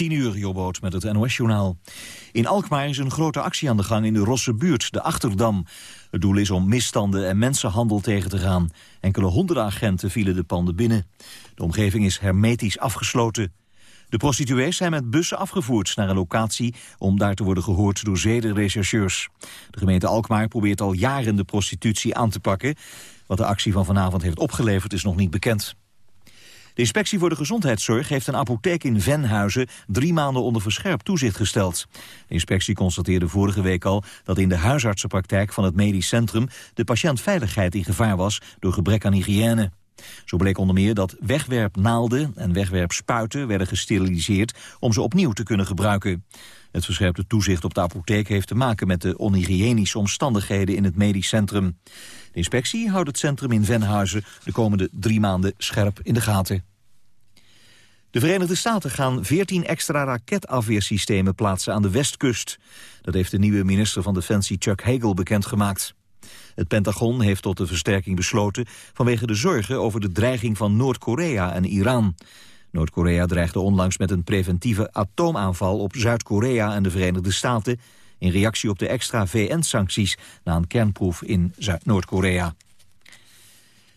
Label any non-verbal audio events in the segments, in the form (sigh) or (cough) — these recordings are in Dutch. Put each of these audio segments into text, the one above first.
10 uur, Jobboot met het NOS-journaal. In Alkmaar is een grote actie aan de gang in de Rosse buurt, de Achterdam. Het doel is om misstanden en mensenhandel tegen te gaan. Enkele honderden agenten vielen de panden binnen. De omgeving is hermetisch afgesloten. De prostituees zijn met bussen afgevoerd naar een locatie... om daar te worden gehoord door zedenrechercheurs. De gemeente Alkmaar probeert al jaren de prostitutie aan te pakken. Wat de actie van vanavond heeft opgeleverd is nog niet bekend. De inspectie voor de gezondheidszorg heeft een apotheek in Venhuizen drie maanden onder verscherpt toezicht gesteld. De inspectie constateerde vorige week al dat in de huisartsenpraktijk van het medisch centrum de patiëntveiligheid in gevaar was door gebrek aan hygiëne. Zo bleek onder meer dat wegwerpnaalden en wegwerpspuiten werden gesteriliseerd om ze opnieuw te kunnen gebruiken. Het verscherpte toezicht op de apotheek heeft te maken met de onhygiënische omstandigheden in het medisch centrum. De inspectie houdt het centrum in Venhuizen de komende drie maanden scherp in de gaten. De Verenigde Staten gaan 14 extra raketafweersystemen plaatsen aan de westkust. Dat heeft de nieuwe minister van Defensie Chuck Hagel bekendgemaakt. Het Pentagon heeft tot de versterking besloten vanwege de zorgen over de dreiging van Noord-Korea en Iran. Noord-Korea dreigde onlangs met een preventieve atoomaanval op Zuid-Korea en de Verenigde Staten in reactie op de extra VN-sancties na een kernproef in Noord-Korea.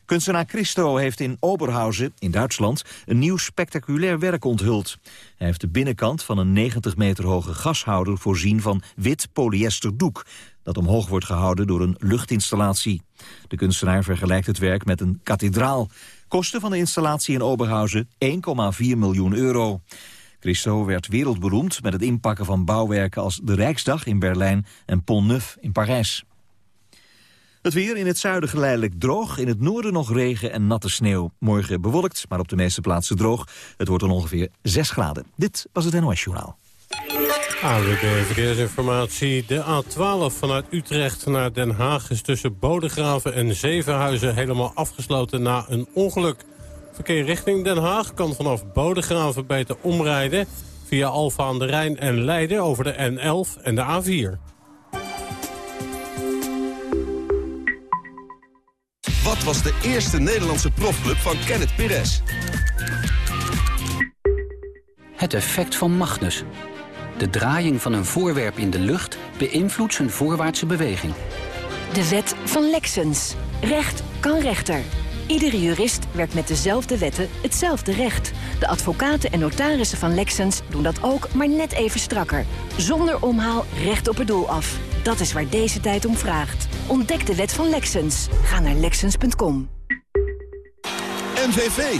Kunstenaar Christo heeft in Oberhausen, in Duitsland, een nieuw spectaculair werk onthuld. Hij heeft de binnenkant van een 90 meter hoge gashouder voorzien van wit polyester doek, dat omhoog wordt gehouden door een luchtinstallatie. De kunstenaar vergelijkt het werk met een kathedraal. Kosten van de installatie in Oberhausen 1,4 miljoen euro. Christo werd wereldberoemd met het inpakken van bouwwerken als de Rijksdag in Berlijn en Pont Neuf in Parijs. Het weer in het zuiden geleidelijk droog, in het noorden nog regen en natte sneeuw. Morgen bewolkt, maar op de meeste plaatsen droog. Het wordt dan ongeveer 6 graden. Dit was het NOS Journaal. AWB Verkeersinformatie. De A12 vanuit Utrecht naar Den Haag is tussen Bodegraven en Zevenhuizen helemaal afgesloten na een ongeluk. Verkeer richting Den Haag kan vanaf Bodegraven beter omrijden... via Alfa aan de Rijn en Leiden over de N11 en de A4. Wat was de eerste Nederlandse profclub van Kenneth Pires? Het effect van Magnus. De draaiing van een voorwerp in de lucht beïnvloedt zijn voorwaartse beweging. De wet van Lexens. Recht kan rechter. Iedere jurist werkt met dezelfde wetten hetzelfde recht. De advocaten en notarissen van Lexens doen dat ook, maar net even strakker. Zonder omhaal recht op het doel af. Dat is waar deze tijd om vraagt. Ontdek de wet van Lexens. Ga naar Lexens.com. MVV.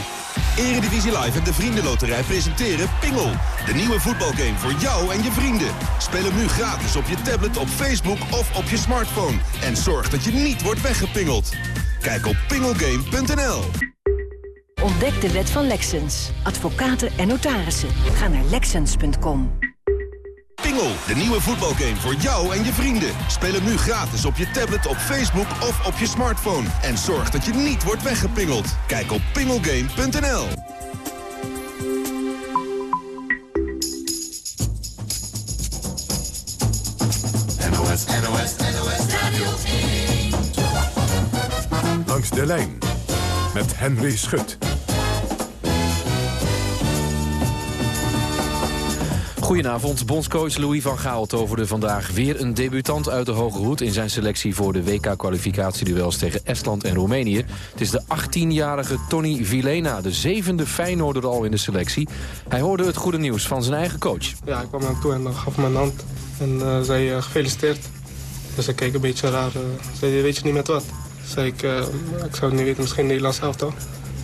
Eredivisie Live en de Vriendenloterij presenteren Pingel. De nieuwe voetbalgame voor jou en je vrienden. Speel hem nu gratis op je tablet, op Facebook of op je smartphone. En zorg dat je niet wordt weggepingeld. Kijk op pingelgame.nl. Ontdek de wet van Lexens. Advocaten en notarissen. Ga naar Lexens.com. Pingel, de nieuwe voetbalgame voor jou en je vrienden. Speel hem nu gratis op je tablet, op Facebook of op je smartphone. En zorg dat je niet wordt weggepingeld. Kijk op pingelgame.nl. NOS, NOS, NOS Radio 1. Langs de lijn met Henry Schut. Goedenavond, bondscoach Louis van Gaal toverde vandaag weer een debutant uit de hoge hoed... in zijn selectie voor de WK-kwalificatieduels tegen Estland en Roemenië. Het is de 18-jarige Tony Vilena, de zevende Feyenoorder al in de selectie. Hij hoorde het goede nieuws van zijn eigen coach. Ja, ik kwam naar hem toe en gaf hem een hand en uh, zei uh, gefeliciteerd. Dus hij keek een beetje raar. Uh, zei, weet je niet met wat? Zei ik, ik zou het niet weten, misschien Nederlands elftal.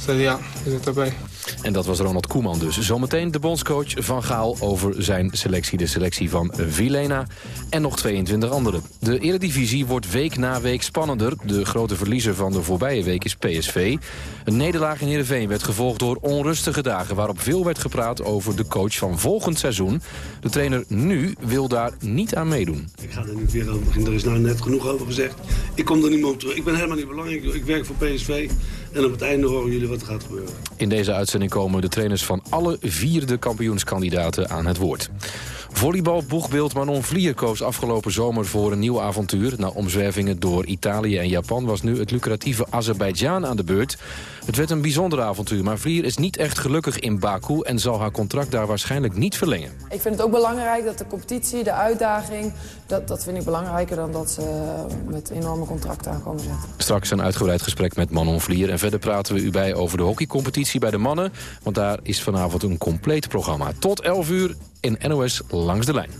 Zei ja, je zit erbij. En dat was Ronald Koeman dus. Zometeen de bondscoach van Gaal over zijn selectie. De selectie van Vilena en nog 22 anderen. De Eredivisie wordt week na week spannender. De grote verliezer van de voorbije week is PSV. Een nederlaag in Heerenveen werd gevolgd door onrustige dagen... waarop veel werd gepraat over de coach van volgend seizoen. De trainer nu wil daar niet aan meedoen. Ik ga er niet weer over beginnen. Er is nou net genoeg over gezegd. Ik kom er niet meer op terug. Ik ben helemaal niet belangrijk. Ik werk voor PSV. En op het einde horen jullie wat er gaat gebeuren. In deze uitzending komen de trainers van alle vier de kampioenskandidaten aan het woord. Volleybalboegbeeld Manon Vlier koos afgelopen zomer voor een nieuw avontuur. Na omzwervingen door Italië en Japan was nu het lucratieve Azerbeidzjan aan de beurt. Het werd een bijzonder avontuur, maar Vlier is niet echt gelukkig in Baku... en zal haar contract daar waarschijnlijk niet verlengen. Ik vind het ook belangrijk dat de competitie, de uitdaging... dat, dat vind ik belangrijker dan dat ze met enorme contracten aankomen zetten. Straks een uitgebreid gesprek met Manon Vlier. En verder praten we u bij over de hockeycompetitie bij de mannen. Want daar is vanavond een compleet programma. Tot 11 uur in NOS Langs de Lijn.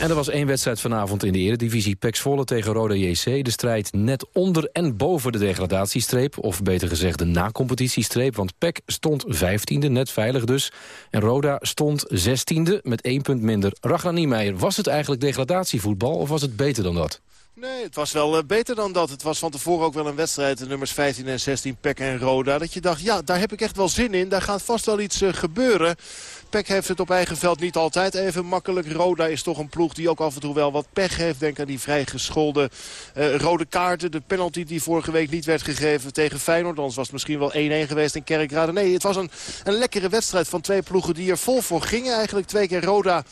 En er was één wedstrijd vanavond in de eredivisie. Pek Zwolle tegen Roda JC. De strijd net onder en boven de degradatiestreep. Of beter gezegd de na-competitiestreep. Want Pek stond 15e, net veilig dus. En Roda stond 16e met één punt minder. Ragnar Niemeyer, was het eigenlijk degradatievoetbal of was het beter dan dat? Nee, het was wel uh, beter dan dat. Het was van tevoren ook wel een wedstrijd, de nummers 15 en 16, Pek en Roda. Dat je dacht, ja, daar heb ik echt wel zin in. Daar gaat vast wel iets uh, gebeuren. Peck heeft het op eigen veld niet altijd even makkelijk. Roda is toch een ploeg die ook af en toe wel wat pech heeft. Denk aan die vrij gescholden uh, rode kaarten. De penalty die vorige week niet werd gegeven tegen Feyenoord. Anders was het misschien wel 1-1 geweest in Kerkrade. Nee, het was een, een lekkere wedstrijd van twee ploegen die er vol voor gingen. Eigenlijk twee keer Roda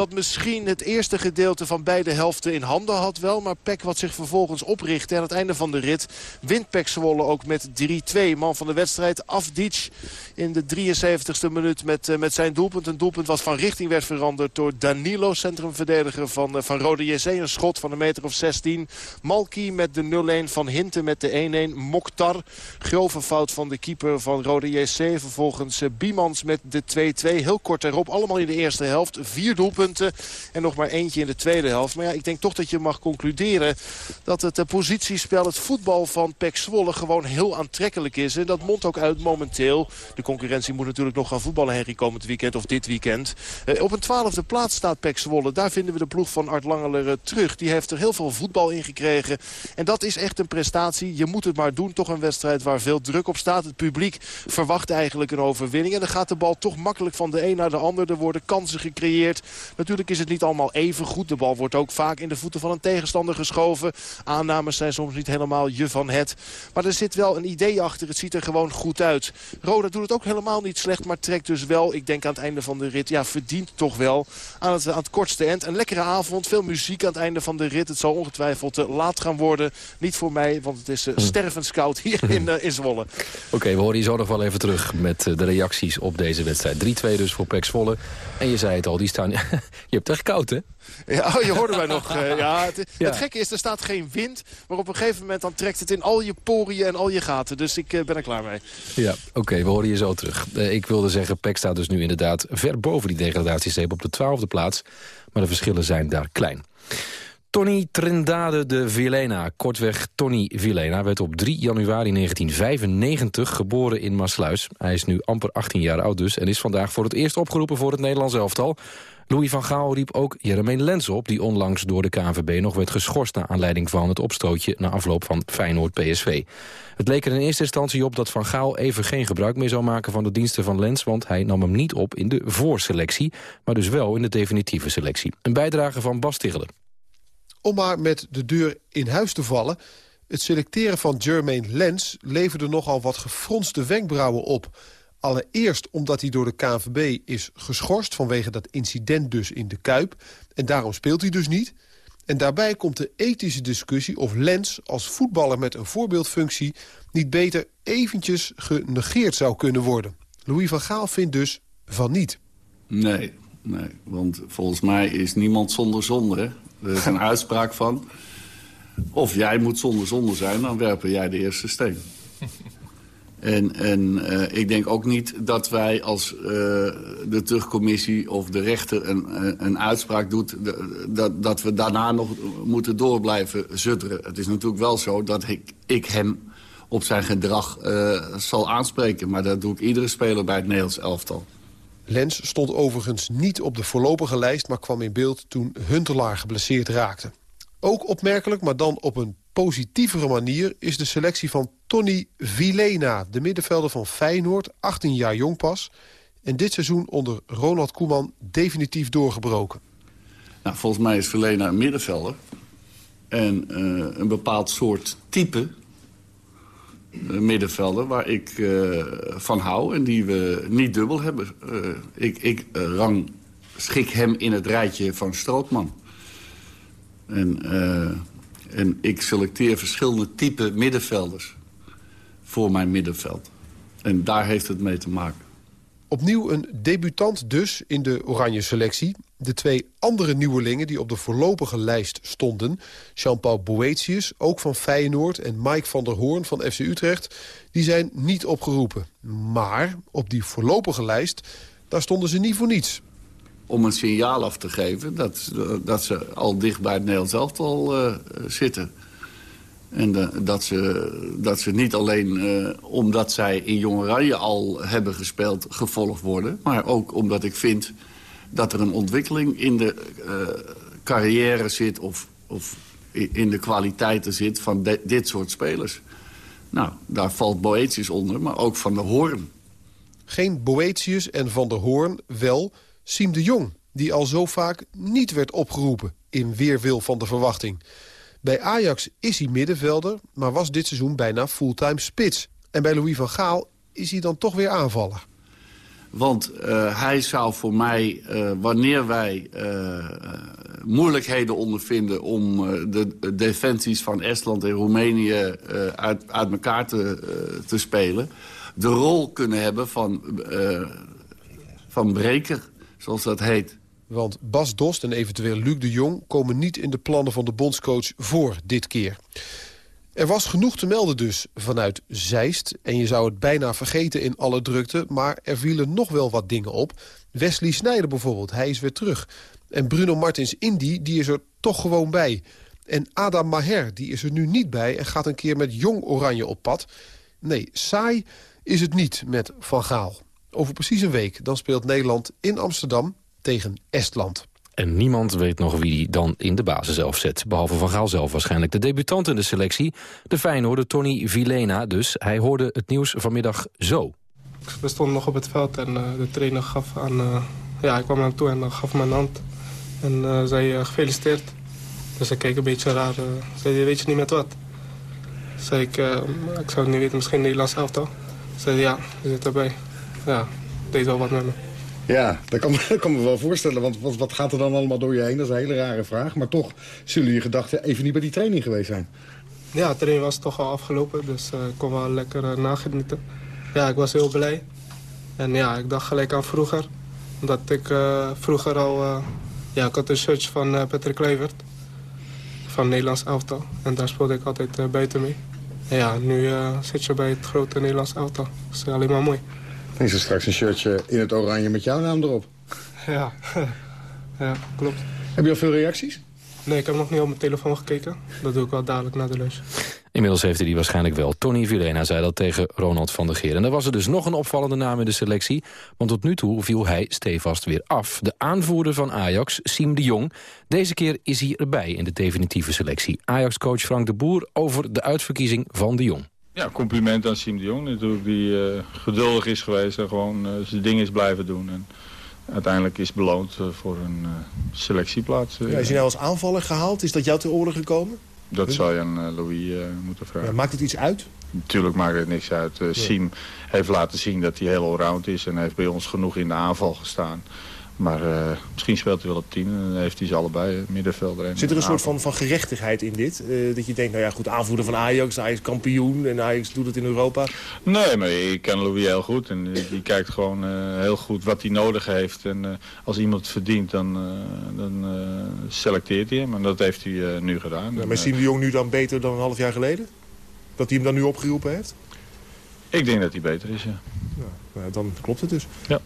dat misschien het eerste gedeelte van beide helften in handen had wel. Maar Peck wat zich vervolgens oprichtte aan het einde van de rit wint Peck Zwolle ook met 3-2. Man van de wedstrijd Afdic in de 73ste minuut met, uh, met zijn doelpunt. Een doelpunt wat van richting werd veranderd door Danilo, centrumverdediger van, uh, van Rode JC. Een schot van een meter of 16. Malki met de 0-1 van Hinten met de 1-1. Mokhtar, grove fout van de keeper van Rode JC. Vervolgens uh, Biemans met de 2-2. Heel kort erop, allemaal in de eerste helft. Vier doelpunten en nog maar eentje in de tweede helft. Maar ja, ik denk toch dat je mag concluderen dat het positiespel, het voetbal van Pek Zwolle gewoon heel aantrekkelijk is. En dat mondt ook uit momenteel. De concurrentie moet natuurlijk nog gaan voetballen, Henry, komend weekend of dit weekend. Uh, op een twaalfde plaats staat Pek Zwolle. Daar vinden we de ploeg van Art Langeler uh, terug. Die heeft er heel veel voetbal in gekregen. En dat is echt een prestatie. Je moet het maar doen. Toch een wedstrijd waar veel druk op staat. Het publiek verwacht eigenlijk een overwinning. En dan gaat de bal toch makkelijk van de een naar de ander. Er worden kansen gecreëerd. Natuurlijk is het niet allemaal even goed. De bal wordt ook vaak in de voeten van een tegenstander geschoven. Aannames zijn soms niet helemaal je van het. Maar er zit wel een idee achter. Het ziet er gewoon goed uit. Roda doet het ook helemaal niet slecht. Maar trekt dus wel, ik denk aan het einde van de rit... ja, verdient toch wel aan het, aan het kortste eind. Een lekkere avond. Veel muziek aan het einde van de rit. Het zal ongetwijfeld te laat gaan worden. Niet voor mij, want het is uh, stervenskoud hier in, uh, in Zwolle. (laughs) Oké, okay, we horen je zo nog wel even terug met uh, de reacties op deze wedstrijd. 3-2 dus voor Pek Zwolle. En je zei het al, die staan... (laughs) je hebt echt koud, hè? Ja, oh, je hoorde mij nog. Uh, ja, het, ja. het, gekke is, er staat geen wind. Maar op een gegeven moment dan trekt het in al je poriën en al je gaten. Dus ik uh, ben er klaar mee. Ja, oké, okay, we horen je zo terug. Uh, ik wilde zeggen, Peck staat dus nu inderdaad ver boven die degradatiestreep op de twaalfde plaats. Maar de verschillen zijn daar klein. Tony Trindade de Vilena, kortweg Tony Vilena, werd op 3 januari 1995 geboren in Maasluis. Hij is nu amper 18 jaar oud dus en is vandaag voor het eerst opgeroepen voor het Nederlands elftal. Louis van Gaal riep ook Jeremeen Lens op... die onlangs door de KNVB nog werd geschorst... naar aanleiding van het opstootje na afloop van Feyenoord-PSV. Het leek er in eerste instantie op dat Van Gaal even geen gebruik meer zou maken... van de diensten van Lens, want hij nam hem niet op in de voorselectie... maar dus wel in de definitieve selectie. Een bijdrage van Bas Tichelen. Om maar met de deur in huis te vallen... het selecteren van Jermaine Lens leverde nogal wat gefronste wenkbrauwen op... Allereerst omdat hij door de KNVB is geschorst... vanwege dat incident dus in de Kuip. En daarom speelt hij dus niet. En daarbij komt de ethische discussie of Lens als voetballer met een voorbeeldfunctie... niet beter eventjes genegeerd zou kunnen worden. Louis van Gaal vindt dus van niet. Nee, nee want volgens mij is niemand zonder zonde. Er is een (laughs) uitspraak van... of jij moet zonder zonde zijn, dan werpen jij de eerste steen. (laughs) En, en uh, ik denk ook niet dat wij als uh, de terugcommissie of de rechter een, een uitspraak doet... Dat, dat we daarna nog moeten door blijven zutteren. Het is natuurlijk wel zo dat ik, ik hem op zijn gedrag uh, zal aanspreken. Maar dat doe ik iedere speler bij het Nederlands elftal. Lens stond overigens niet op de voorlopige lijst... maar kwam in beeld toen Huntelaar geblesseerd raakte. Ook opmerkelijk, maar dan op een positievere manier... is de selectie van Tony Vilena, de middenvelder van Feyenoord, 18 jaar jong pas... en dit seizoen onder Ronald Koeman definitief doorgebroken. Nou, volgens mij is Vilena een middenvelder. En uh, een bepaald soort type middenvelder waar ik uh, van hou en die we niet dubbel hebben. Uh, ik ik rang schik hem in het rijtje van Strootman. En, en ik selecteer verschillende type middenvelders voor mijn middenveld. En daar heeft het mee te maken. Opnieuw een debutant dus in de oranje selectie. De twee andere nieuwelingen die op de voorlopige lijst stonden... Jean-Paul Boetius, ook van Feyenoord... en Mike van der Hoorn van FC Utrecht... die zijn niet opgeroepen. Maar op die voorlopige lijst, daar stonden ze niet voor niets. Om een signaal af te geven dat, dat ze al dicht bij het Nederlands elftal uh, zitten... En de, dat, ze, dat ze niet alleen uh, omdat zij in Jong al hebben gespeeld gevolgd worden... maar ook omdat ik vind dat er een ontwikkeling in de uh, carrière zit... Of, of in de kwaliteiten zit van dit soort spelers. Nou, daar valt Boetius onder, maar ook Van der Hoorn. Geen Boetius en Van der Hoorn, wel Siem de Jong... die al zo vaak niet werd opgeroepen in weerwil van de verwachting... Bij Ajax is hij middenvelder, maar was dit seizoen bijna fulltime spits. En bij Louis van Gaal is hij dan toch weer aanvaller. Want uh, hij zou voor mij, uh, wanneer wij uh, moeilijkheden ondervinden... om de defensies van Estland en Roemenië uit, uit elkaar te, te spelen... de rol kunnen hebben van, van breker, zoals dat heet. Want Bas Dost en eventueel Luc de Jong... komen niet in de plannen van de bondscoach voor dit keer. Er was genoeg te melden dus vanuit Zeist. En je zou het bijna vergeten in alle drukte. Maar er vielen nog wel wat dingen op. Wesley Snijder bijvoorbeeld, hij is weer terug. En Bruno Martins Indy, die is er toch gewoon bij. En Adam Maher, die is er nu niet bij... en gaat een keer met Jong Oranje op pad. Nee, saai is het niet met Van Gaal. Over precies een week, dan speelt Nederland in Amsterdam tegen Estland. En niemand weet nog wie die dan in de basis zelf zet. Behalve Van Gaal zelf waarschijnlijk. De debutant in de selectie, de Feyenoorder Tony Vilena dus. Hij hoorde het nieuws vanmiddag zo. We stonden nog op het veld en uh, de trainer gaf aan... Uh, ja, ik kwam naar hem toe en gaf me een hand. En uh, zei gefeliciteerd. Dus hij keek een beetje raar. zei weet je niet met wat? Zei ik, ik zou het niet weten, misschien Nederlands elftal. Zei ja, je zit erbij. Ja, deed wel wat met me. Ja, dat kan, (laughs) dat me wel voorstellen. Want wat, wat, gaat er dan allemaal door je heen? Dat is een hele rare vraag. Maar toch zullen je gedachten even niet bij die training geweest zijn. Ja, de training was toch al afgelopen. Dus uh, ik kon wel lekker uh, nagenieten. Ja, ik was heel blij. En ja, ik dacht gelijk aan vroeger. Omdat ik uh, vroeger al... ja, ik had een shirt van Patrick Kluivert. Van Nederlands elftal. En daar speelde ik altijd buiten mee. En ja, nu zit je bij het grote Nederlands elftal. Dat is alleen maar mooi is er straks een shirtje in het oranje met jouw naam erop. Ja, (laughs) ja klopt. Heb je al veel reacties? Nee, ik heb nog niet op mijn telefoon gekeken. Dat doe ik wel dadelijk na de lunch. Inmiddels heeft hij die waarschijnlijk wel. Tony Vilena zei dat tegen Ronald van der Geer. En er was er dus nog een opvallende naam in de selectie. Want tot nu toe viel hij stevast weer af. De aanvoerder van Ajax, Siem de Jong. Deze keer is hij erbij in de definitieve selectie. Ajax-coach Frank de Boer over de uitverkiezing van de Jong. Ja, compliment aan Siem de Jong natuurlijk, die uh, geduldig is geweest en gewoon uh, zijn ding is blijven doen. En uiteindelijk is beloond uh, voor een selectieplaats. Ja, is hij nou als aanvaller gehaald? Is dat jou te oren gekomen? Dat zou je aan Louis moeten vragen. Ja, maakt het iets uit? Natuurlijk maakt het niks uit. Siem heeft laten zien dat hij heel allround is en heeft bij ons genoeg in de aanval gestaan. Maar uh, misschien speelt hij wel op tien en dan heeft hij ze allebei, middenvelder en Zit er een soort van, van gerechtigheid in dit? Uh, dat je denkt, nou ja, goed, aanvoerder van Ajax, Ajax kampioen en Ajax doet het in Europa. Nee, maar ik ken Louis heel goed en die kijkt gewoon uh, heel goed wat hij nodig heeft. En als iemand het verdient, dan, dan selecteert hij hem en dat heeft hij nu gedaan. Ja, maar zien de Jong nu dan beter dan een half jaar geleden? Dat hij hem dan nu opgeroepen heeft? Ik denk dat hij beter is, ja. ja nou, dan klopt het dus. Ja.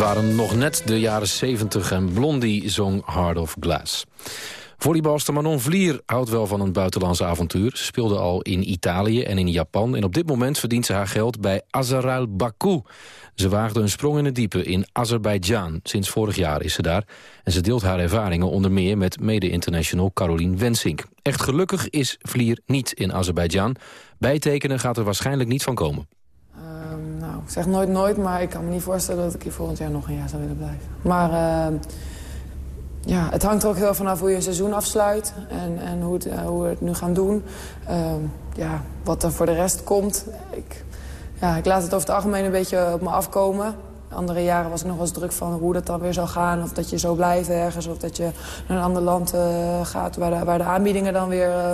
Waren nog net de jaren 70 en Blondie zong Heart of Glass. Volleybalster Manon Vlier houdt wel van een buitenlandse avontuur. Ze speelde al in Italië en in Japan... en op dit moment verdient ze haar geld bij Azarel Baku. Ze waagde een sprong in het diepe in Azerbeidzjan. Sinds vorig jaar is ze daar. En ze deelt haar ervaringen onder meer met mede-international Caroline Wensink. Echt gelukkig is Vlier niet in Azerbeidzjan. Bijtekenen gaat er waarschijnlijk niet van komen. Ik zeg nooit nooit, maar ik kan me niet voorstellen dat ik hier volgend jaar nog een jaar zou willen blijven. Maar ehm, ja, het hangt er ook heel vanaf hoe je een seizoen afsluit en, en hoe, eh, hoe we het nu gaan doen. Ehm, ja, wat er voor de rest komt, ik, ja, ik laat het over het algemeen een beetje op me afkomen. Andere jaren was ik nog wel eens druk van hoe dat dan weer zou gaan. Of dat je zo blijft ergens. Of dat je naar een ander land uh, gaat waar de, waar de aanbiedingen dan weer uh,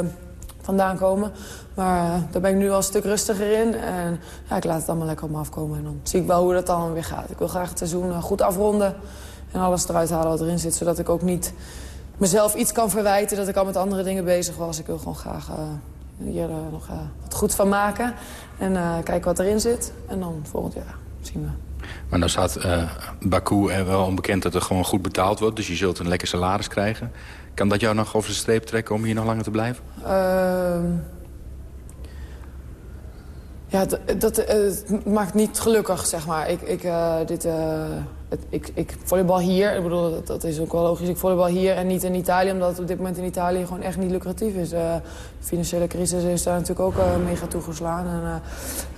vandaan komen. Maar uh, daar ben ik nu al een stuk rustiger in. En ja, ik laat het allemaal lekker op me afkomen. En dan zie ik wel hoe dat dan weer gaat. Ik wil graag het seizoen goed afronden. En alles eruit halen wat erin zit. Zodat ik ook niet mezelf iets kan verwijten dat ik al met andere dingen bezig was. Ik wil gewoon graag hier nog wat goed van maken. En kijken wat erin zit. En dan volgend jaar zien we. Maar dan staat Baku er wel onbekend dat er gewoon goed betaald wordt. Dus je zult een lekker salaris krijgen. Kan dat jou nog over de streep trekken om hier nog langer te blijven? Uh, ja, dat, uh, het maakt niet gelukkig, zeg maar. Ik, ik, uh, dit, ik, ik volleybal hier, ik bedoel, dat, is ook wel logisch. Ik volleybal hier en niet in Italië, omdat het op dit moment in Italië gewoon echt niet lucratief is. De financiële crisis is daar natuurlijk ook uh, mega toegeslagen en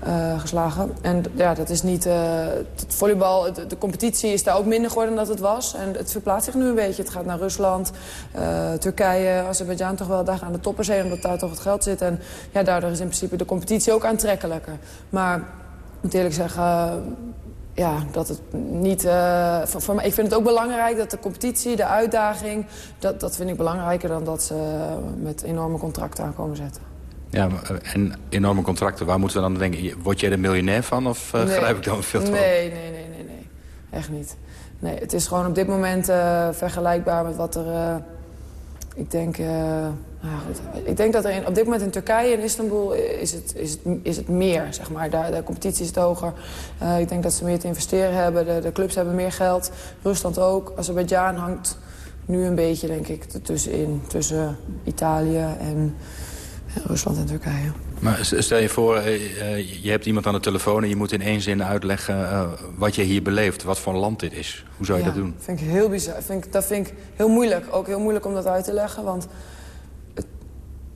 uh, geslagen. En ja, dat is niet... het volleybal, de, competitie is daar ook minder geworden dan dat het was. En het verplaatst zich nu een beetje. Het gaat naar Rusland, Turkije, Azerbeidzjan toch wel. Daar gaan de toppers heen, omdat daar toch het geld zit. En ja, daardoor is in principe de competitie ook aantrekkelijker. Maar ik moet eerlijk zeggen ja, dat het niet... Uh, voor, voor mij, ik vind het ook belangrijk dat de competitie, de uitdaging... Dat, dat vind ik belangrijker dan dat ze met enorme contracten aankomen zetten. Ja, en enorme contracten, waar moeten we dan denken? Word jij er miljonair van of uh, nee. grijp ik dan veel te Nee, nee, nee, nee, nee. Echt niet. Nee, het is gewoon op dit moment uh, vergelijkbaar met wat er... ik denk... Nou goed. Ik denk dat er in, op dit moment in Turkije en Istanbul is het, is het, is het meer. Zeg maar. Daar, de competitie is het hoger. Uh, ik denk dat ze meer te investeren hebben. De, de clubs hebben meer geld. Rusland ook. Azerbeidzjan hangt nu een beetje, denk ik, tussenin. Tussen Italië en, Rusland en Turkije. Maar stel je voor, je hebt iemand aan de telefoon... en je moet in één zin uitleggen wat je hier beleeft. Wat voor land dit is. Hoe zou je ja, dat doen? Dat vind ik heel bizar. Vind ik, dat vind ik heel moeilijk. Ook heel moeilijk om dat uit te leggen. Want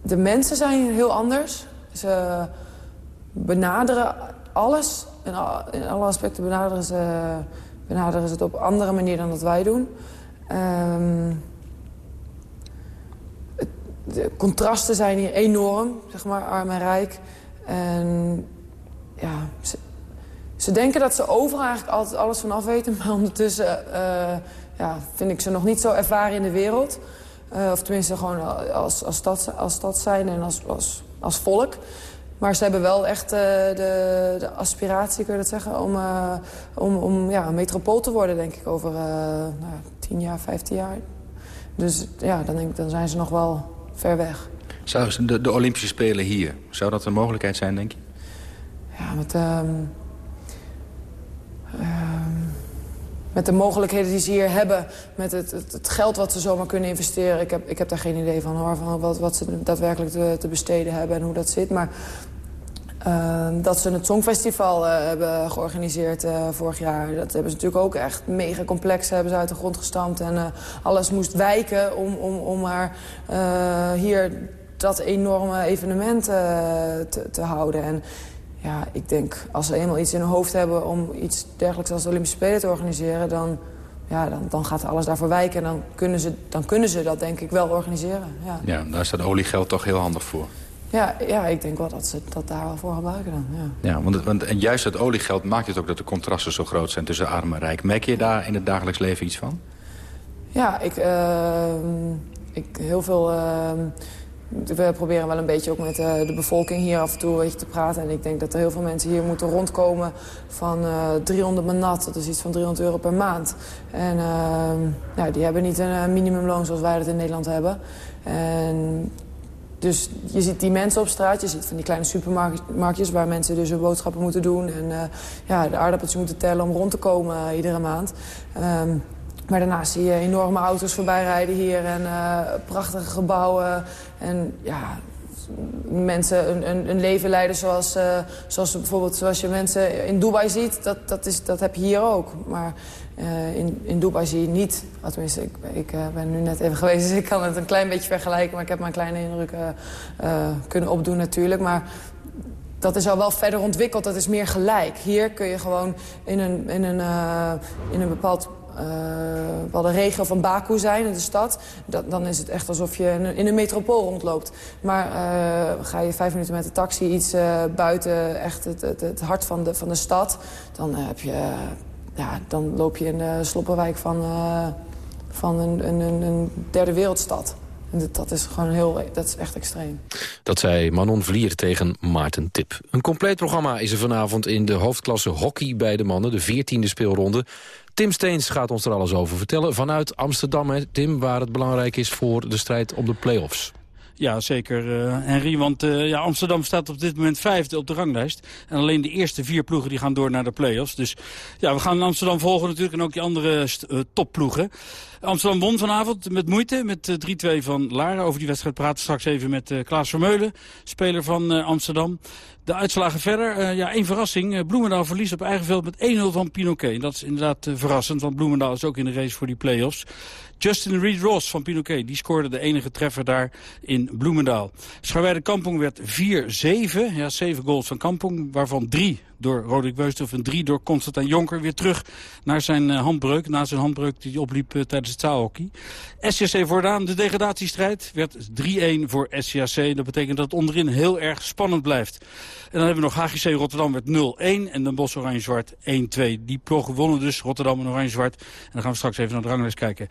de mensen zijn heel anders. Ze benaderen alles. In, alle aspecten benaderen ze, benaderen ze het op andere manier dan dat wij doen. Het, de contrasten zijn hier enorm, zeg maar, arm en rijk. En ja, ze, denken dat ze overal eigenlijk altijd alles vanaf weten. (laughs) Maar ondertussen uh, ja, vind ik ze nog niet zo ervaren in de wereld. Uh, of tenminste gewoon als, als, stad, als stad zijn en als, als, als volk. Maar ze hebben wel echt uh, de, de aspiratie, kun je dat zeggen... om, uh, om, om ja, een metropool te worden, denk ik, over nou, 10 jaar, 15 jaar. Dus ja, dan, denk ik, dan zijn ze nog wel ver weg. Zou de, de Olympische Spelen hier, zou dat een mogelijkheid zijn, denk je? Ja, met... Um, um, met de mogelijkheden die ze hier hebben, met het, het, geld wat ze zomaar kunnen investeren. Ik heb, ik heb daar geen idee van hoor, van wat, wat ze daadwerkelijk te, te besteden hebben en hoe dat zit. Maar uh, dat ze het Songfestival uh, hebben georganiseerd uh, vorig jaar, dat hebben ze natuurlijk ook echt mega complex hebben ze uit de grond gestampt. En alles moest wijken om, om, om maar hier dat enorme evenement te, te houden. En, ja, ik denk, als ze eenmaal iets in hun hoofd hebben om iets dergelijks als de Olympische Spelen te organiseren, dan, ja, dan, dan gaat alles daarvoor wijken. En dan kunnen, ze, dan kunnen ze dat denk ik wel organiseren. Ja, ja daar dat oliegeld toch heel handig voor. Ja, ja, ik denk wel dat ze dat daar wel voor gebruiken dan. Ja, ja want, want en juist dat oliegeld maakt het ook dat de contrasten zo groot zijn tussen arm en rijk. Merk je daar in het dagelijks leven iets van? Ja, ik, uh, ik heel veel... Uh, we proberen wel een beetje ook met uh, de bevolking hier af en toe weet je, te praten. En ik denk dat er heel veel mensen hier moeten rondkomen van uh, 300 manat. Dat is iets van 300 euro per maand. En uh, ja, die hebben niet een minimumloon zoals wij dat in Nederland hebben. En dus je ziet die mensen op straat, je ziet van die kleine supermarktjes... waar mensen dus hun boodschappen moeten doen... en ja, de aardappeltjes moeten tellen om rond te komen iedere maand. Um, maar daarnaast zie je enorme auto's voorbij rijden hier... en prachtige gebouwen. En ja, mensen een, een, een, leven leiden zoals, uh, zoals bijvoorbeeld zoals je mensen in Dubai ziet. Dat, dat, is, dat heb je hier ook. Maar uh, in, in Dubai zie je niet. Tenminste, ik, ik uh, ben nu net even (laughs) geweest, dus ik kan het een klein beetje vergelijken. Maar ik heb mijn kleine indruk kunnen opdoen natuurlijk. Maar dat is al wel verder ontwikkeld, dat is meer gelijk. Hier kun je gewoon in een, in een, in een bepaald uh, de regio van Baku zijn, in de stad... Dat, dan is het echt alsof je in een, metropool rondloopt. Maar uh, ga je vijf minuten met de taxi iets uh, buiten echt het, het, het, hart van de, van de stad... dan, heb je, ja, dan loop je in de sloppenwijk van, van een, een, een derde wereldstad. Dat is gewoon heel, dat is echt extreem. Dat zei Manon Vlier tegen Maarten Tip. Een compleet programma is er vanavond in de hoofdklasse hockey bij de mannen. De 14e speelronde. Tim Steens gaat ons er alles over vertellen. Vanuit Amsterdam, hè, Tim, waar het belangrijk is voor de strijd om de play-offs. Ja, zeker, uh, Henry. Want uh, ja, Amsterdam staat op dit moment vijfde op de ranglijst. En alleen de eerste vier ploegen die gaan door naar de play-offs. Dus ja, we gaan Amsterdam volgen natuurlijk. En ook die andere uh, topploegen. Amsterdam won vanavond met moeite. Met 3-2 van Lara. Over die wedstrijd praten we straks even met Klaas Vermeulen. Speler van Amsterdam. De uitslagen verder. Ja, één verrassing. Bloemendaal verliest op eigen veld met 1-0 van Pinoquet. Dat is inderdaad verrassend, want Bloemendaal is ook in de race voor die play-offs. Justin Reed Ross van Pinoquet, die scoorde de enige treffer daar in Bloemendaal. Scharweide Kampong werd 4-7. Ja, 7 goals van Kampong, waarvan 3 door Roderick Weusthof en 3 door Constantijn Jonker. Weer terug naar zijn handbreuk, na zijn handbreuk die opliep tijdens het zaalhockey. SCC Voordaan, de degradatiestrijd, werd 3-1 voor SCAC. Dat betekent dat het onderin heel erg spannend blijft. En dan hebben we nog HGC Rotterdam werd 0-1 en Den Bosch Oranje-Zwart 1-2. Die ploegen wonnen dus, Rotterdam en Oranje-Zwart. En dan gaan we straks even naar de ranglijst kijken.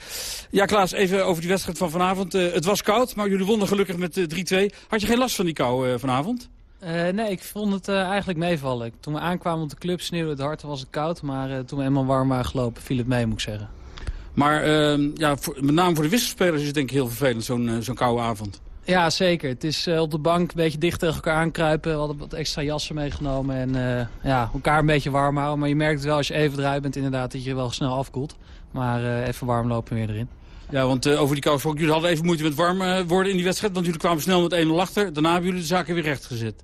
Ja, Klaas, even over die wedstrijd van vanavond. Uh, het was koud, maar jullie wonnen gelukkig met uh, 3-2. Had je geen last van die kou vanavond? Uh, nee, ik vond het uh, eigenlijk meevallen. Toen we aankwamen op de club sneeuwde het hard, was het koud. Maar uh, toen we eenmaal warm waren gelopen, viel het mee, moet ik zeggen. Maar ehm, ja, voor, met name voor de wisselspelers is het denk ik heel vervelend, zo'n zo'n koude avond. Ja, zeker. Het is op de bank een beetje dicht tegen elkaar aankruipen. We hadden wat extra jassen meegenomen en ja, elkaar een beetje warm houden. Maar je merkt wel als je even eruit bent inderdaad dat je wel snel afkoelt. Maar even warm lopen weer erin. Ja, want over die koude jullie hadden even moeite met warm worden in die wedstrijd. Want jullie kwamen snel met 1-0 achter. Daarna hebben jullie de zaken weer recht gezet.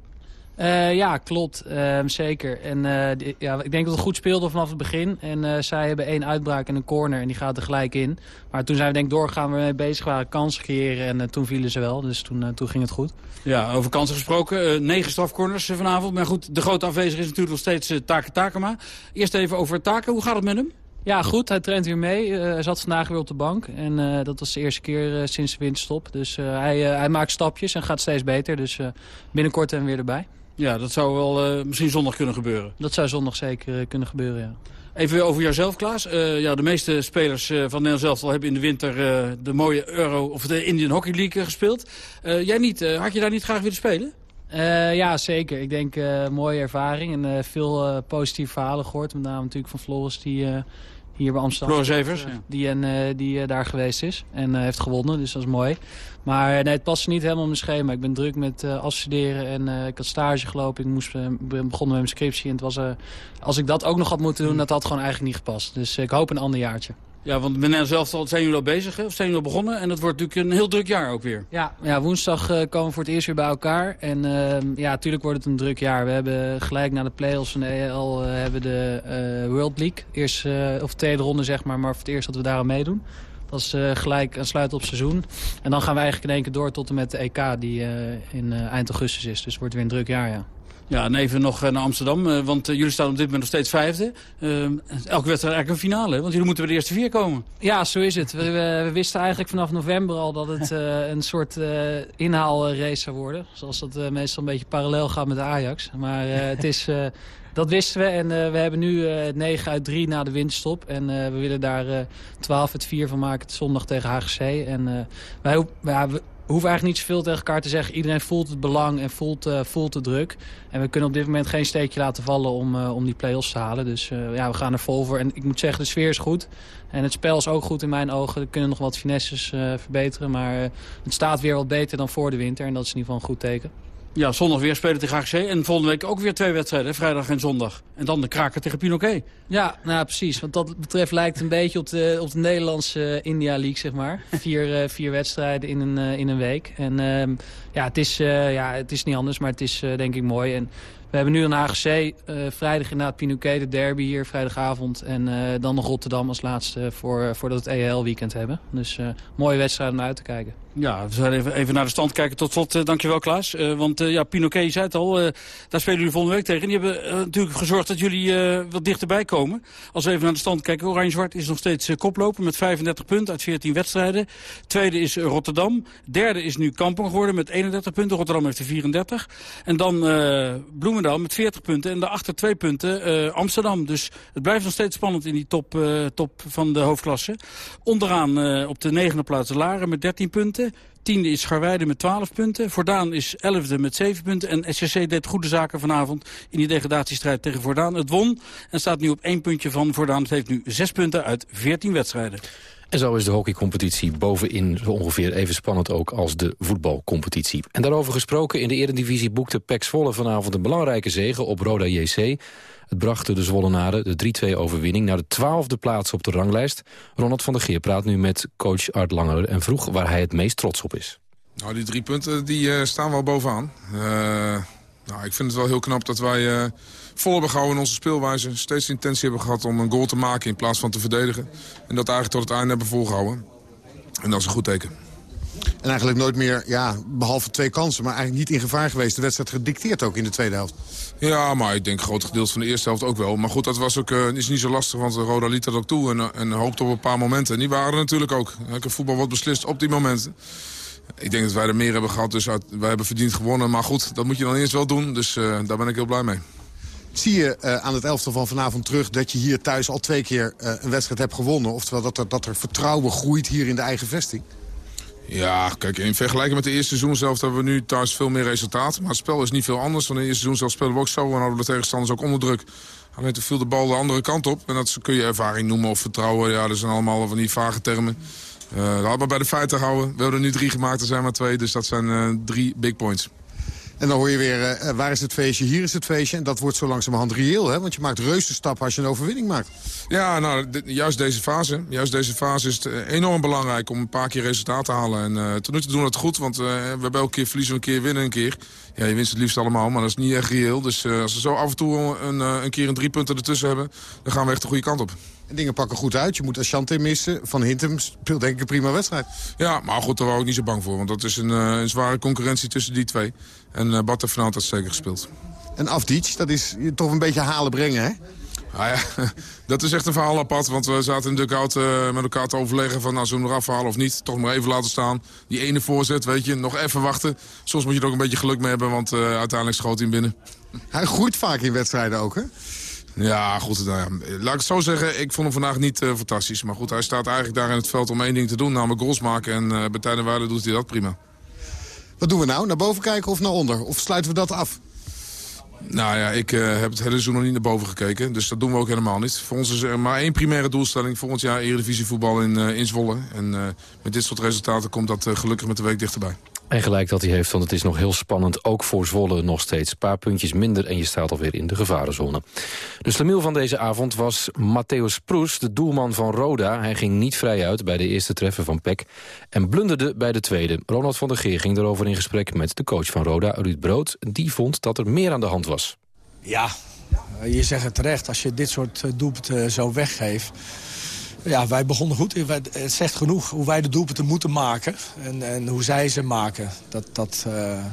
Uh, ja, klopt. Uh, zeker. En uh, ja, ik denk dat het goed speelde vanaf het begin. En zij hebben één uitbraak en een corner en die gaat er gelijk in. Maar toen zijn we denk ik doorgegaan, we mee bezig waren kansen creëren. En toen vielen ze wel, dus toen, toen ging het goed. Ja, over kansen gesproken. negen strafcorners vanavond. Maar goed, de grote afwezige is natuurlijk nog steeds Take Takema. Eerst even over Taken. Hoe gaat het met hem? Ja, goed. Hij traint weer mee. Uh, hij zat vandaag weer op de bank. En uh, dat was de eerste keer uh, sinds de winterstop. Dus hij, hij maakt stapjes en gaat steeds beter. Dus binnenkort en weer erbij. Ja, dat zou wel uh, misschien zondag kunnen gebeuren. Dat zou zondag zeker uh, kunnen gebeuren, ja. Even over jouzelf, Klaas. Uh, ja, de meeste spelers van Nederland zelf hebben in de winter de mooie Euro of de Indian Hockey League gespeeld. jij niet. had je daar niet graag willen spelen? ja, zeker. Ik denk mooie ervaring en veel positieve verhalen gehoord. Met name natuurlijk van Floris die hier bij Amsterdam. Floris Evers. Die, en, die daar geweest is en heeft gewonnen, dus dat is mooi. Maar nee, het past niet helemaal in mijn schema. Ik ben druk met uh, afstuderen en uh, ik had stage gelopen. Ik moest, uh, begonnen met mijn scriptie. En het was, als ik dat ook nog had moeten doen, dat had gewoon eigenlijk niet gepast. Dus ik hoop een ander jaartje. Ja, want met zelf zijn jullie al bezig, of zijn jullie al begonnen? En dat wordt natuurlijk een heel druk jaar ook weer. Ja, ja woensdag komen we voor het eerst weer bij elkaar. En ehm, ja, natuurlijk wordt het een druk jaar. We hebben gelijk na de play-offs van de EL hebben de World League. Eerst, of tweede ronde zeg maar, maar voor het eerst dat we daar aan meedoen. Dat is uh, gelijk sluit op seizoen. En dan gaan we eigenlijk in één keer door tot en met de EK die uh, in uh, eind augustus is. Dus het wordt weer een druk jaar, ja. Ja, en even nog naar Amsterdam, want jullie staan op dit moment nog steeds vijfde. elke wedstrijd eigenlijk een finale, want jullie moeten bij de eerste vier komen. Ja, zo is het. We, we wisten eigenlijk vanaf november al dat het een soort inhaalrace zou worden. Zoals dat meestal een beetje parallel gaat met de Ajax. Maar het is dat wisten we. En uh, we hebben nu uh, 9 uit 3 na de winststop. En uh, we willen daar 12 uit 4 van maken zondag tegen HGC. En wij, ja, we, hoeven eigenlijk niet zoveel tegen elkaar te zeggen. Iedereen voelt het belang en voelt, voelt de druk. En we kunnen op dit moment geen steekje laten vallen om, om die play-offs te halen. Dus ja, we gaan er vol voor. En ik moet zeggen, de sfeer is goed. En het spel is ook goed in mijn ogen. Er kunnen nog wat finesses verbeteren. Maar het staat weer wat beter dan voor de winter. En dat is in ieder geval een goed teken. Ja, zondag weer spelen tegen AGC. En volgende week ook weer twee wedstrijden, vrijdag en zondag. En dan de kraker tegen Pinoquet. Ja, nou precies. Wat dat betreft lijkt het een beetje op de, op de Nederlandse India League, zeg maar. (laughs) Vier, uh, vier wedstrijden in een, uh, in een week. En uh, ja, het is, ja, het is niet anders, maar het is denk ik mooi. En we hebben nu een AGC, uh, vrijdag inderdaad Pinoquet, de derby hier, vrijdagavond. En uh, dan nog Rotterdam als laatste voor, voordat we het EHL-weekend hebben. Dus mooie wedstrijd om uit te kijken. Ja, we zullen even, even naar de stand kijken. Tot slot, dankjewel Klaas. Want ja, Pinoquet, je zei het al, daar spelen jullie volgende week tegen. En die hebben natuurlijk gezorgd dat jullie wat dichterbij komen. Als we even naar de stand kijken, Oranje-Zwart is nog steeds koploper met 35 punten uit 14 wedstrijden. Tweede is Rotterdam. Derde is nu Kampong geworden met 31 punten. Rotterdam heeft er 34. En dan Bloemendaal met 40 punten. En daarachter twee punten Amsterdam. Dus het blijft nog steeds spannend in die top, top van de hoofdklasse. Onderaan op de negende plaats Laren met 13 punten. Tiende is Scharweide met 12 punten. Voordaan is 11e met 7 punten. En SCC deed goede zaken vanavond in die degradatiestrijd tegen Voordaan. Het won en staat nu op één puntje van Voordaan. Het heeft nu 6 punten uit 14 wedstrijden. En zo is de hockeycompetitie bovenin zo ongeveer even spannend ook als de voetbalcompetitie. En daarover gesproken, in de Eredivisie boekte Pek Zwolle vanavond een belangrijke zege op Roda JC. Het bracht de Zwollenaren de 3-2 overwinning naar de twaalfde plaats op de ranglijst. Ronald van der Geer praat nu met coach Art Langer en vroeg waar hij het meest trots op is. Nou, die drie punten die, uh, staan wel bovenaan. Uh, nou, ik vind het wel heel knap dat wij uh, vol hebben gehouden in onze speelwijze. Steeds de intentie hebben gehad om een goal te maken in plaats van te verdedigen. En dat eigenlijk tot het einde hebben volgehouden. En dat is een goed teken. En eigenlijk nooit meer, ja, behalve twee kansen, maar eigenlijk niet in gevaar geweest. De wedstrijd gedicteerd ook in de tweede helft. Ja, maar ik denk groot gedeelte van de eerste helft ook wel. Maar goed, dat was ook, uh, is niet zo lastig, want Roda liet dat ook toe. En, en hoopte op een paar momenten. En die waren er natuurlijk ook. Het voetbal wordt beslist op die momenten. Ik denk dat wij er meer hebben gehad, dus uit, wij hebben verdiend gewonnen. Maar goed, dat moet je dan eerst wel doen, dus uh, daar ben ik heel blij mee. Zie je uh, aan het elftal van vanavond terug dat je hier thuis al twee keer uh, een wedstrijd hebt gewonnen? Oftewel dat er, dat er vertrouwen groeit hier in de eigen vesting? Ja, kijk, in vergelijking met de eerste seizoen zelf hebben we nu thuis veel meer resultaten. Maar het spel is niet veel anders. Van de eerste seizoen zelf spelen we ook zo en hadden de tegenstanders ook onder druk. Alleen toen viel de bal de andere kant op. En dat kun je ervaring noemen of vertrouwen. Ja, dat zijn allemaal van die vage termen. Uh, we bij de feiten houden. We hebben er nu drie gemaakt, er zijn maar twee. Dus dat zijn drie big points. En dan hoor je weer, uh, waar is het feestje, hier is het feestje. En dat wordt zo langzamerhand reëel, hè? Want je maakt reuzenstappen als je een overwinning maakt. Ja, nou, juist deze fase. Juist deze fase is het enorm belangrijk om een paar keer resultaat te halen. En uh, tot nu toe doen we het goed, want we hebben elke keer verliezen, een keer winnen een keer. Ja, je winst het liefst allemaal, maar dat is niet echt reëel. Dus als we zo af en toe een, een keer een drie punten ertussen hebben... dan gaan we echt de goede kant op. En dingen pakken goed uit. Je moet Ashante missen. Van Hintem speelt denk ik een prima wedstrijd. Ja, maar goed, daar waren we ook niet zo bang voor. Want dat is een, uh, een zware concurrentie tussen die twee. En uh, Bart heeft vanavond zeker gespeeld. En Afdic, dat is toch een beetje halen brengen, hè? Ah ja, (laughs) dat is echt een verhaal apart. Want we zaten in de dugout uh, met elkaar te overleggen van... nou, zullen we eraf halen of niet? Toch maar even laten staan. Die ene voorzet, weet je, nog even wachten. Soms moet je er ook een beetje geluk mee hebben, want uh, uiteindelijk schoot hij hem binnen. Hij groeit vaak in wedstrijden ook, hè? Ja, goed. Nou ja, laat ik het zo zeggen. Ik vond hem vandaag niet uh, fantastisch. Maar goed, hij staat eigenlijk daar in het veld om één ding te doen. Namelijk goals maken. En uh, bij tijden waarde doet hij dat prima. Wat doen we nou? Naar boven kijken of naar onder? Of sluiten we dat af? Nou ja, ik uh, heb het hele seizoen nog niet naar boven gekeken. Dus dat doen we ook helemaal niet. Voor ons is er maar één primaire doelstelling. Volgend jaar Eredivisie voetbal in, uh, in Zwolle. En uh, met dit soort resultaten komt dat gelukkig met de week dichterbij. En gelijk dat hij heeft, want het is nog heel spannend. Ook voor Zwolle nog steeds. Een paar puntjes minder en je staat alweer in de gevarenzone. De slamiel van deze avond was Matthäus Proes, de doelman van Roda. Hij ging niet vrij uit bij de eerste treffen van Peck. En blunderde bij de tweede. Ronald van der Geer ging daarover in gesprek met de coach van Roda, Ruud Brood. Die vond dat er meer aan de hand was. Ja, je zegt het terecht. Als je dit soort doelpunten zo weggeeft... Ja, wij begonnen goed. Het zegt genoeg hoe wij de doelpunten moeten maken. En, en hoe zij ze maken. Dat, dat uh,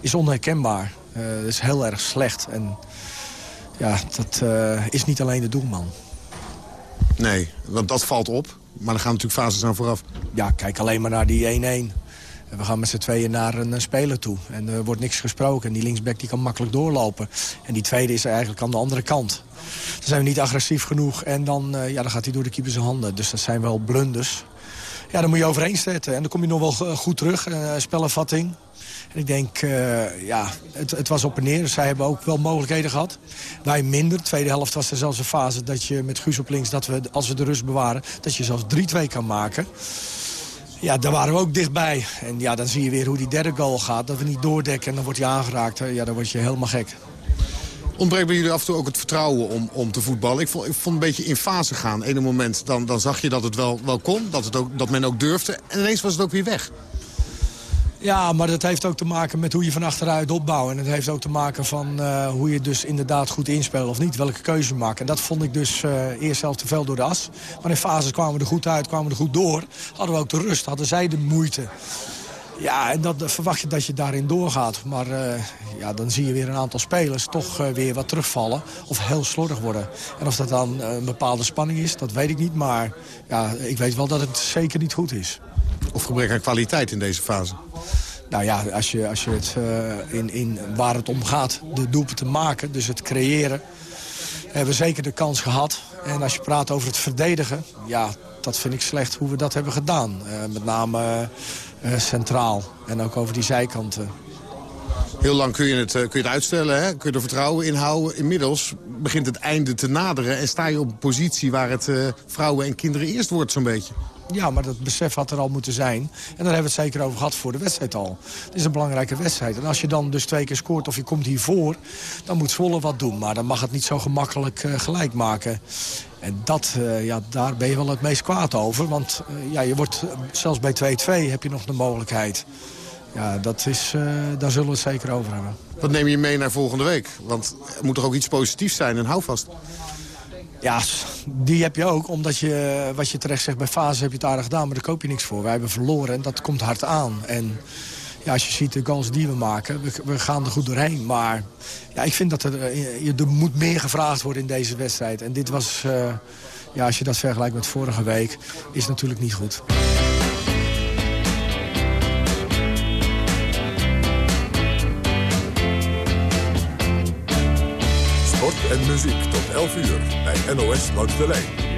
is onherkenbaar. Uh, dat is heel erg slecht. En ja, dat uh, is niet alleen de doelman. Nee, want dat valt op. Maar er gaan natuurlijk fases aan vooraf. Ja, kijk alleen maar naar die 1-1. We gaan met z'n tweeën naar een speler toe. En er wordt niks gesproken. En die linksback die kan makkelijk doorlopen. En die tweede is eigenlijk aan de andere kant. Dan zijn we niet agressief genoeg. En dan, uh, ja, dan gaat hij door de keeper zijn handen. Dus dat zijn wel blunders. Ja, dan moet je overeen zetten. En dan kom je nog wel goed terug. Uh, spellenvatting. En ik denk, ja, het, het, was op en neer. Zij hebben ook wel mogelijkheden gehad. Wij minder. De tweede helft was er zelfs een fase dat je met Guus op links... dat we, als we de rust bewaren, dat je zelfs 3-2 kan maken. Ja, daar waren we ook dichtbij. En ja, dan zie je weer hoe die derde goal gaat. Dat we niet doordekken en dan wordt je aangeraakt. Ja, dan word je helemaal gek. Ontbreekt bij jullie af en toe ook het vertrouwen om, om te voetballen? Ik vond, ik vond een beetje in fase gaan. Eén moment dan, dan zag je dat het wel, wel kon, dat, het ook, dat men ook durfde. En ineens was het ook weer weg. Ja, maar dat heeft ook te maken met hoe je van achteruit opbouwt. En het heeft ook te maken van uh, hoe je dus inderdaad goed inspeelt of niet. Welke keuze je maakt. En dat vond ik dus uh, eerst zelf te veel door de as. Maar in fases kwamen we er goed uit, kwamen we er goed door. Hadden we ook de rust, hadden zij de moeite. Ja, en dat verwacht je dat je daarin doorgaat. Maar uh, ja, dan zie je weer een aantal spelers toch uh, weer wat terugvallen. Of heel slordig worden. En of dat dan een bepaalde spanning is, dat weet ik niet. Maar ja, ik weet wel dat het zeker niet goed is. Of gebrek aan kwaliteit in deze fase? Nou ja, als je, als je het in, in waar het om gaat, de doelpunten te maken, dus het creëren, hebben we zeker de kans gehad. En als je praat over het verdedigen, ja, dat vind ik slecht hoe we dat hebben gedaan. Met name centraal en ook over die zijkanten. Heel lang kun je het, kun je het uitstellen, hè? kun je er vertrouwen in houden. Inmiddels begint het einde te naderen en sta je op een positie waar het vrouwen en kinderen eerst wordt zo'n beetje. Ja, maar dat besef had er al moeten zijn. En daar hebben we het zeker over gehad voor de wedstrijd al. Het is een belangrijke wedstrijd. En als je dan dus twee keer scoort of je komt hiervoor... dan moet Zwolle wat doen. Maar dan mag het niet zo gemakkelijk uh, gelijk maken. En dat, uh, ja, daar ben je wel het meest kwaad over. Want uh, ja, je wordt, zelfs bij 2-2 heb je nog de mogelijkheid. Ja, dat is, daar zullen we het zeker over hebben. Wat neem je mee naar volgende week? Want er moet toch ook iets positiefs zijn en hou vast. Ja, die heb je ook. Omdat je, wat je terecht zegt, bij fase heb je het aardig gedaan. Maar daar koop je niks voor. Wij hebben verloren en dat komt hard aan. En ja, als je ziet de goals die we maken, we, we gaan er goed doorheen. Maar ja, ik vind dat er, eh, er moet meer gevraagd worden in deze wedstrijd. En dit was, uh, ja, als je dat vergelijkt met vorige week, is natuurlijk niet goed. Sport en muziek tot 11 uur bij NOS Langs de Lijn.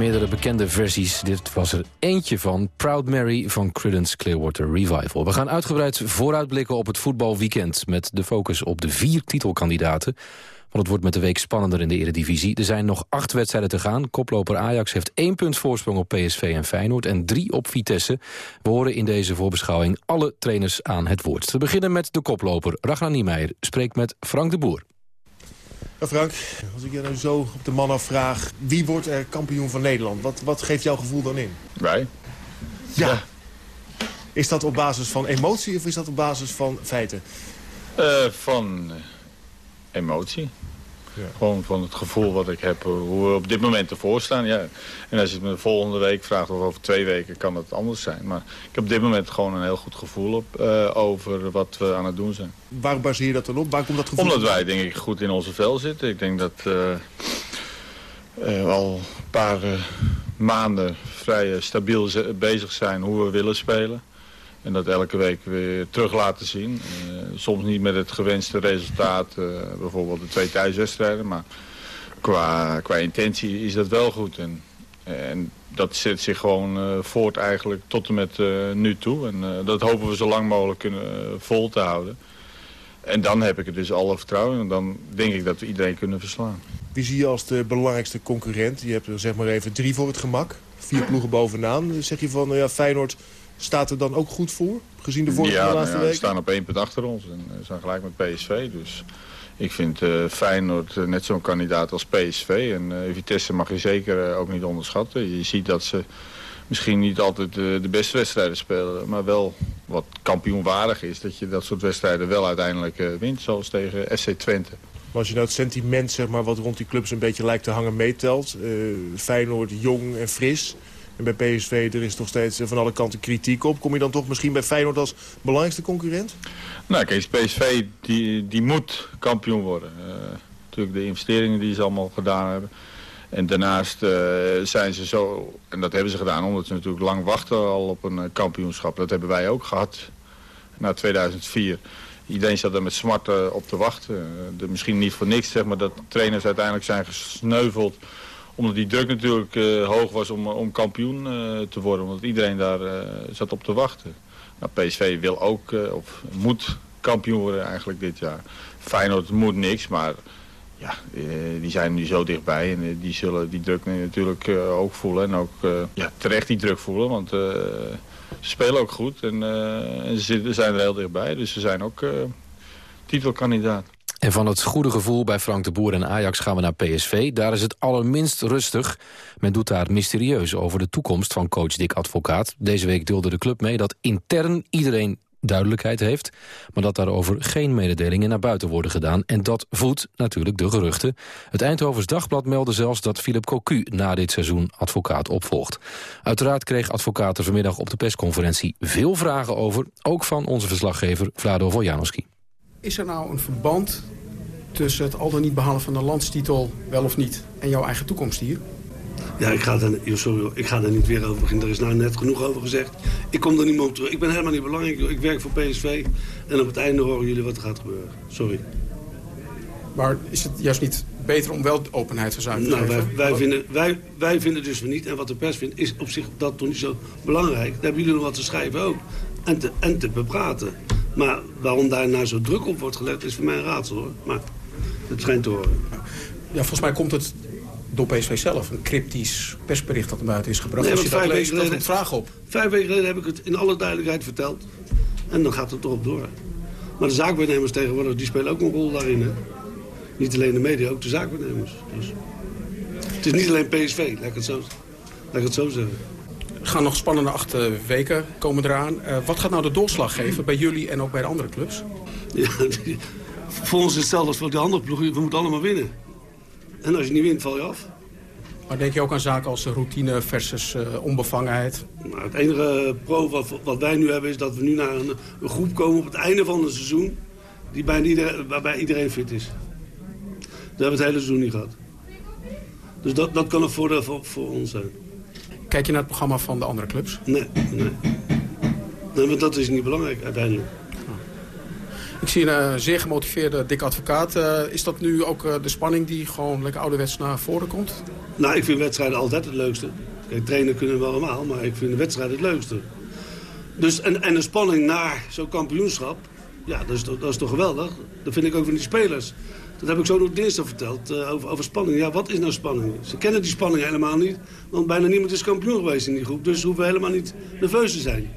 Meerdere bekende versies. Dit was er eentje van Proud Mary van Creedence Clearwater Revival. We gaan uitgebreid vooruitblikken op het voetbalweekend... met de focus op de vier titelkandidaten. Want het wordt met de week spannender in de Eredivisie. Er zijn nog acht wedstrijden te gaan. Koploper Ajax heeft één punt voorsprong op PSV en Feyenoord... en drie op Vitesse. We horen in deze voorbeschouwing alle trainers aan het woord. We beginnen met de koploper. Ragnar Niemeyer spreekt met Frank de Boer. Ja, Frank, als ik je nou zo op de man afvraag... wie wordt er kampioen van Nederland? Wat, wat geeft jouw gevoel dan in? Wij. Ja. Is dat op basis van emotie of is dat op basis van feiten? Eh, van eh, emotie. Ja. Gewoon van het gevoel wat ik heb, eh, hoe we op dit moment ervoor staan. Ja. En als je het me volgende week vraagt of over twee weken kan het anders zijn. Maar ik heb op dit moment gewoon een heel goed gevoel op, eh, over wat we aan het doen zijn. Waar baseer je dat dan op? Waar komt dat gevoel Omdat wij denk ik goed in onze vel zitten. Ik denk dat we al een paar maanden vrij stabiel bezig zijn hoe we willen spelen. En dat elke week weer terug laten zien. Eh, soms niet met het gewenste resultaat, eh, bijvoorbeeld de twee thuiswedstrijden. Maar qua, qua intentie is dat wel goed. En, en dat zet zich gewoon eh, voort eigenlijk tot en met nu toe. En dat hopen we zo lang mogelijk kunnen vol te houden. En dan heb ik er dus alle vertrouwen. En dan denk ik dat we iedereen kunnen verslaan. Wie zie je als de belangrijkste concurrent? Je hebt er zeg maar even drie voor het gemak. Vier ploegen bovenaan. Zeg je van, nou ja, Feyenoord staat er dan ook goed voor? Gezien de vorige ja, de nou laatste ja, we week? staan op één punt achter ons. En we zijn gelijk met PSV. Dus ik vind eh, Feyenoord eh, net zo'n kandidaat als PSV. En eh, Vitesse mag je zeker eh, ook niet onderschatten. Je ziet dat ze misschien niet altijd eh, de beste wedstrijden spelen. Maar wel wat kampioenwaardig is. Dat je dat soort wedstrijden wel uiteindelijk eh, wint. Zoals tegen SC Twente. Maar als je nou het sentiment zeg maar, wat rond die clubs een beetje lijkt te hangen meetelt. eh, Feyenoord jong en fris. En bij PSV er is nog steeds eh, van alle kanten kritiek op. Kom je dan toch misschien bij Feyenoord als belangrijkste concurrent? Nou, kijk, PSV die, die moet kampioen worden. Eh, natuurlijk de investeringen die ze allemaal gedaan hebben. En daarnaast eh, zijn ze zo, en dat hebben ze gedaan omdat ze natuurlijk lang wachten al op een kampioenschap. Dat hebben wij ook gehad na 2004. Iedereen zat er met smart op te wachten. De, misschien niet voor niks, zeg maar, dat trainers uiteindelijk zijn gesneuveld omdat die druk natuurlijk eh, hoog was om, om kampioen eh, te worden. Omdat iedereen daar eh, zat op te wachten. Nou, PSV wil ook, of moet kampioen worden eigenlijk dit jaar. Feyenoord moet niks, maar ja, die zijn nu zo dichtbij. En die zullen die druk natuurlijk ook voelen. En ook ja, terecht die druk voelen, want ze spelen ook goed. En, en ze zijn er heel dichtbij, dus ze zijn ook titelkandidaat. En van het goede gevoel bij Frank de Boer en Ajax gaan we naar PSV. Daar is het allerminst rustig. Men doet daar mysterieus over de toekomst van coach Dick Advocaat. Deze week deelde de club mee dat intern iedereen duidelijkheid heeft... maar dat daarover geen mededelingen naar buiten worden gedaan. En dat voedt natuurlijk de geruchten. Het Eindhovens Dagblad meldde zelfs dat Philip Cocu... na dit seizoen advocaat opvolgt. Uiteraard kreeg advocaat er vanmiddag op de persconferentie... veel vragen over, ook van onze verslaggever Vlado Voljanowski. Is er nou een verband tussen het al dan niet behalen van de landstitel, wel of niet, en jouw eigen toekomst hier? Ja, ik ga, daar, sorry, ik ga daar niet weer over beginnen. Er is nou net genoeg over gezegd. Ik kom er niet meer op terug. Ik ben helemaal niet belangrijk. Ik werk voor PSV. En op het einde horen jullie wat er gaat gebeuren. Sorry. Maar is het juist niet beter om wel openheid van zaken te Nou, wij, vinden, wij, wij vinden dus van niet. En wat de pers vindt, is op zich dat toch niet zo belangrijk. Daar hebben jullie nog wat te schrijven ook. En te, en te bepraten. Maar waarom daar nou zo druk op wordt gelegd, is voor mij een raadsel hoor. Maar het schijnt te horen. Ja, volgens mij komt het door PSV zelf. Een cryptisch persbericht dat naar buiten is gebracht. Nee, Als je dat vijf leest, weken dat roept geleden- vragen op. Vijf weken geleden heb ik het in alle duidelijkheid verteld. En dan gaat het erop door. Maar de zaakwaarnemers tegenwoordig, die spelen ook een rol daarin. Hè? Niet alleen de media, ook de zaakwaarnemers. Dus. Het is niet alleen PSV, laat ik het zo, laat ik het zo zeggen. Er gaan nog spannende acht eh, weken komen eraan. Eh, wat gaat nou de doorslag geven bij jullie en ook bij de andere clubs? Ja, voor ons is hetzelfde als voor die andere ploegen. We moeten allemaal winnen. En als je niet wint, val je af. Maar denk je ook aan zaken als routine versus eh, onbevangenheid? Nou, het enige pro wat, wat wij nu hebben is dat we nu naar een, een groep komen op het einde van het seizoen... Die bijna iedereen, waarbij iedereen fit is. Dat hebben we het hele seizoen niet gehad. Dus dat, dat kan een voordeel voor, voor ons zijn. Kijk je naar het programma van de andere clubs? Nee, nee. nee want dat is niet belangrijk uiteindelijk. Ik zie een uh, zeer gemotiveerde dik advocaat. Uh, is dat nu ook uh, de spanning die gewoon lekker ouderwets naar voren komt? Nou, ik vind wedstrijden altijd het leukste. Kijk, trainen kunnen we allemaal, maar ik vind de wedstrijd het leukste. Dus, en, en de spanning naar zo'n kampioenschap, ja, dat is, dat is toch geweldig. Dat vind ik ook van die spelers. Dat heb ik zo nog dinsdag verteld, uh, over, over spanning. Ja, wat is nou spanning? Ze kennen die spanning helemaal niet, want bijna niemand is kampioen geweest in die groep. Dus ze hoeven helemaal niet nerveus te zijn.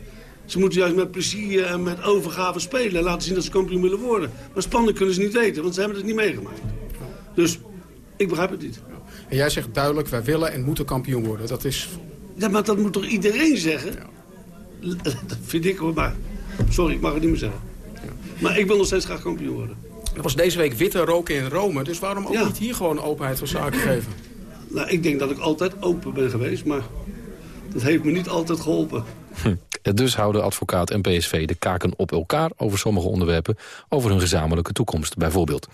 Ze moeten juist met plezier en met overgave spelen en laten zien dat ze kampioen willen worden. Maar spanning kunnen ze niet weten, want ze hebben het niet meegemaakt. Dus ik begrijp het niet. En jij zegt duidelijk, wij willen en moeten kampioen worden. Dat is... Ja, maar dat moet toch iedereen zeggen? (laughs) Dat vind ik hoor, maar sorry, ik mag het niet meer zeggen. Maar ik wil nog steeds graag kampioen worden. Er was deze week witte roken in Rome, dus waarom ook niet hier gewoon openheid voor zaken geven? Nou, ik denk dat ik altijd open ben geweest, maar dat heeft me niet altijd geholpen. Hm. Dus houden advocaat en PSV de kaken op elkaar over sommige onderwerpen, over hun gezamenlijke toekomst bijvoorbeeld.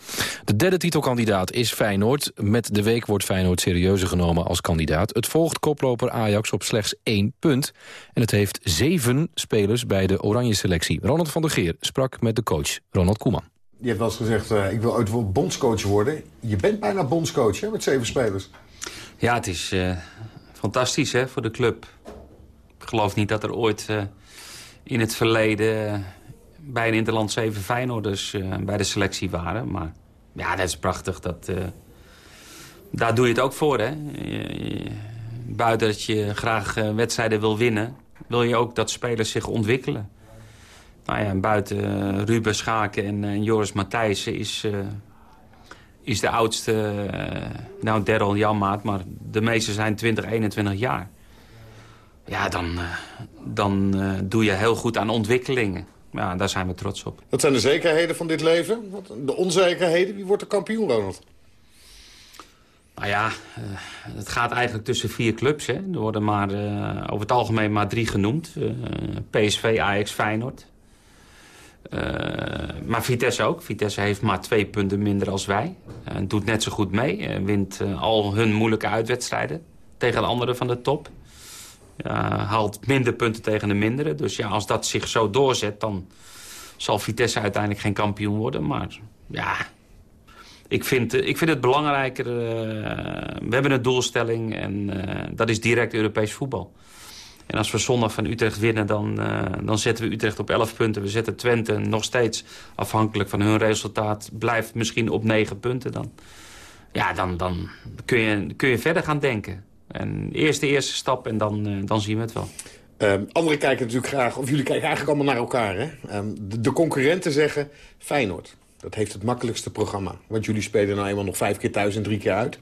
De derde titelkandidaat is Feyenoord. Met de week wordt Feyenoord serieuzer genomen als kandidaat. Het volgt koploper Ajax op slechts één punt. En het heeft zeven spelers bij de oranje selectie. Ronald van der Geer sprak met de coach Ronald Koeman. Je hebt wel eens gezegd, uh, ik wil ooit bondscoach worden. Je bent bijna bondscoach hè, met zeven spelers. Ja, het is uh, fantastisch hè, voor de club. Ik geloof niet dat er ooit uh, in het verleden bij een Interland zeven Feyenoorders bij de selectie waren. Maar ja, dat is prachtig. Dat, daar doe je het ook voor. Hè. buiten dat je graag wedstrijden wil winnen... wil je ook dat spelers zich ontwikkelen. Nou ja, buiten Ruben Schaken en, en Joris Matthijssen is, uh, is de oudste, nou Daryl Janmaat, maar de meeste zijn 20, 21 jaar. Ja, dan, dan doe je heel goed aan ontwikkelingen. Ja, daar zijn we trots op. Wat zijn de zekerheden van dit leven? De onzekerheden? Wie wordt de kampioen, Ronald? Nou ja, het gaat eigenlijk tussen vier clubs. Hè. Er worden maar, over het algemeen maar drie genoemd. PSV, Ajax, Feyenoord. Uh, maar Vitesse ook. Vitesse heeft maar twee punten minder als wij. Uh, doet net zo goed mee. Uh, wint al hun moeilijke uitwedstrijden tegen de anderen van de top. haalt minder punten tegen de mindere. Dus ja, als dat zich zo doorzet, dan zal Vitesse uiteindelijk geen kampioen worden. Maar ja, ik vind, ik vind het belangrijker. we hebben een doelstelling en dat is direct Europees voetbal. En als we zondag van Utrecht winnen, dan, uh, dan zetten we Utrecht op 11 punten. We zetten Twente nog steeds afhankelijk van hun resultaat... blijft misschien op 9 punten dan. Ja, dan, dan kun, je, kun je verder gaan denken. En eerst de eerste stap en dan, uh, dan zien we het wel. Um, anderen kijken natuurlijk graag, of jullie kijken eigenlijk allemaal naar elkaar. Hè? Um, de, de, concurrenten zeggen Feyenoord. Dat heeft het makkelijkste programma. Want jullie spelen nou eenmaal nog vijf keer thuis en drie keer uit.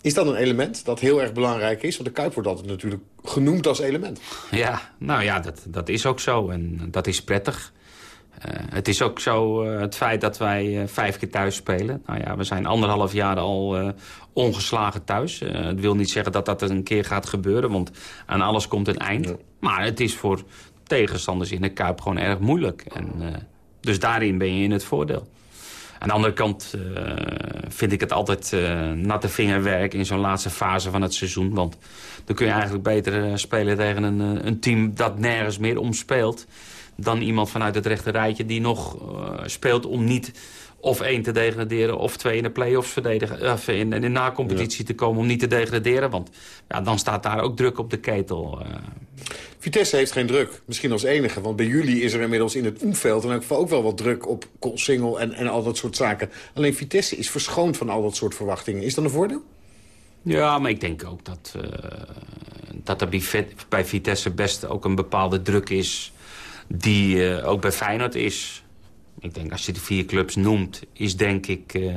Is dat een element dat heel erg belangrijk is? Want de Kuip wordt altijd natuurlijk genoemd als element. Ja, nou ja, dat, dat is ook zo. En dat is prettig. Uh, het is ook zo uh, het feit dat wij uh, vijf keer thuis spelen. Nou ja, we zijn anderhalf jaar al ongeslagen thuis. het wil niet zeggen dat dat een keer gaat gebeuren, want aan alles komt een eind. Ja. Maar het is voor tegenstanders in de Kuip gewoon erg moeilijk. En, dus daarin ben je in het voordeel. Aan de andere kant uh, vind ik het altijd uh, natte vingerwerk in zo'n laatste fase van het seizoen. Want dan kun je eigenlijk beter uh, spelen tegen een, een, team dat nergens meer om speelt... dan iemand vanuit het rechte rijtje die nog speelt om niet of één te degraderen... of twee in de play-offs verdedigen, of in, in de na-competitie ja. te komen om niet te degraderen. Want ja, dan staat daar ook druk op de ketel. Vitesse heeft geen druk, misschien als enige. Want bij jullie is er inmiddels in het omveld en ook wel wat druk op Koolsingel en, en al dat soort zaken. Alleen Vitesse is verschoond van al dat soort verwachtingen. Is dat een voordeel? Ja, maar ik denk ook dat, uh, dat er bij Vitesse best ook een bepaalde druk is... die uh, ook bij Feyenoord is. Ik denk als je de vier clubs noemt, is denk ik... Uh,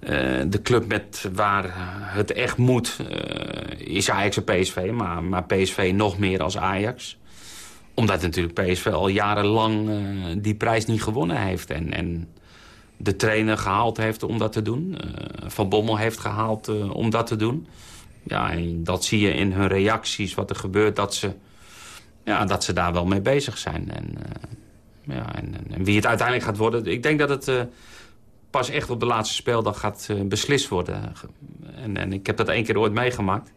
uh, de club met waar het echt moet uh, is Ajax en PSV. Maar, maar PSV nog meer als Ajax. Omdat natuurlijk PSV al jarenlang die prijs niet gewonnen heeft. En, en de trainer gehaald heeft om dat te doen. Van Bommel heeft gehaald om dat te doen. Ja, en dat zie je in hun reacties, wat er gebeurt. Dat ze, ja, dat ze daar wel mee bezig zijn. En, ja, en, en, wie het uiteindelijk gaat worden... Ik denk dat het pas echt op de laatste speeldag gaat uh, beslist worden. En, en, ik heb dat één keer ooit meegemaakt.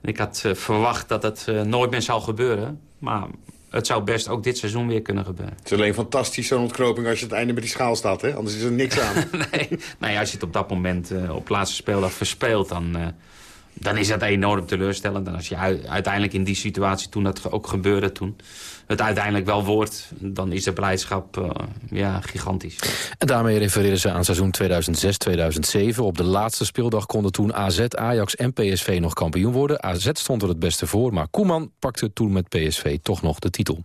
En ik had uh, verwacht dat het nooit meer zou gebeuren. Maar het zou best ook dit seizoen weer kunnen gebeuren. Het is alleen fantastisch zo'n ontknoping als je het einde met die schaal staat. Hè? Anders is er niks aan. (laughs) nee, nou ja, als je het op dat moment op laatste speeldag verspeelt... dan, dan is dat enorm teleurstellend. En als je uiteindelijk in die situatie, toen dat ook gebeurde toen het uiteindelijk wel wordt... dan is de blijdschap uh, ja, gigantisch. En daarmee refereren ze aan seizoen 2006-2007. Op de laatste speeldag konden toen AZ, Ajax en PSV nog kampioen worden. AZ stond er het beste voor, maar Koeman pakte toen met PSV toch nog de titel.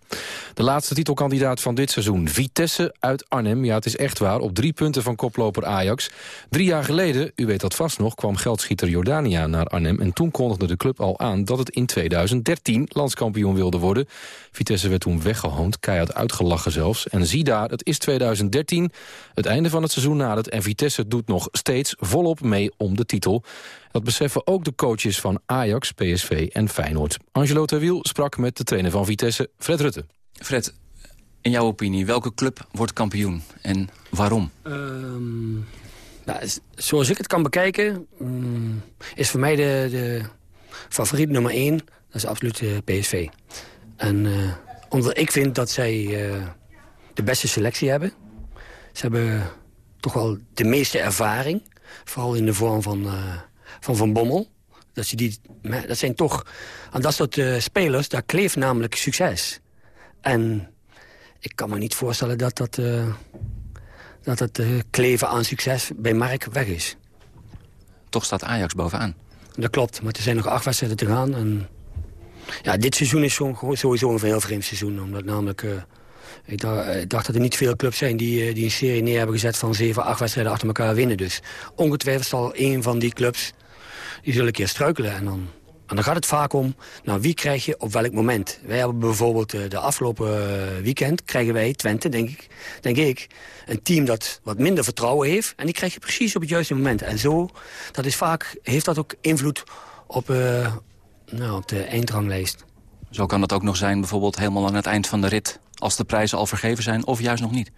De laatste titelkandidaat van dit seizoen, Vitesse uit Arnhem. Ja, het is echt waar, op drie punten van koploper Ajax. Drie jaar geleden, u weet dat vast nog, kwam geldschieter Jordania naar Arnhem... en toen kondigde de club al aan dat het in 2013 landskampioen wilde worden. Vitesse werd toen weggehoond, keihard uitgelachen zelfs. En zie daar, het is 2013, het einde van het seizoen nadert... en Vitesse doet nog steeds volop mee om de titel. Dat beseffen ook de coaches van Ajax, PSV en Feyenoord. Angelo Terwiel sprak met de trainer van Vitesse, Fred Rutte. Fred, in jouw opinie, welke club wordt kampioen en waarom? Um, nou, zoals ik het kan bekijken, um, is voor mij de, de favoriet nummer 1... dat is absoluut uh, PSV. En uh, omdat ik vind dat zij uh, de beste selectie hebben. Ze hebben toch wel de meeste ervaring. Vooral in de vorm van uh, Van, van Bommel. Dat, ze die, dat zijn toch... Aan dat soort uh, spelers, daar kleeft namelijk succes. En ik kan me niet voorstellen dat dat, dat het kleven aan succes bij Mark weg is. Toch staat Ajax bovenaan. Dat klopt, maar er zijn nog acht wedstrijden te gaan. En ja, dit seizoen is zo, sowieso een heel vreemd seizoen. Omdat namelijk... Uh, ik, dacht, dacht, dat er niet veel clubs zijn die, uh, die een serie neer hebben gezet... van 7, 8 wedstrijden achter elkaar winnen. Dus ongetwijfeld zal één van die clubs... die zullen een keer struikelen. En dan, en dan gaat het vaak om, nou, wie krijg je op welk moment? Wij hebben bijvoorbeeld uh, de afgelopen weekend... krijgen wij, Twente, denk ik, denk ik... een team dat wat minder vertrouwen heeft... en die krijg je precies op het juiste moment. En zo, dat is vaak, heeft dat ook invloed op nou, op de eindranglijst. Zo kan het ook nog zijn, bijvoorbeeld helemaal aan het eind van de rit... als de prijzen al vergeven zijn, of juist nog niet?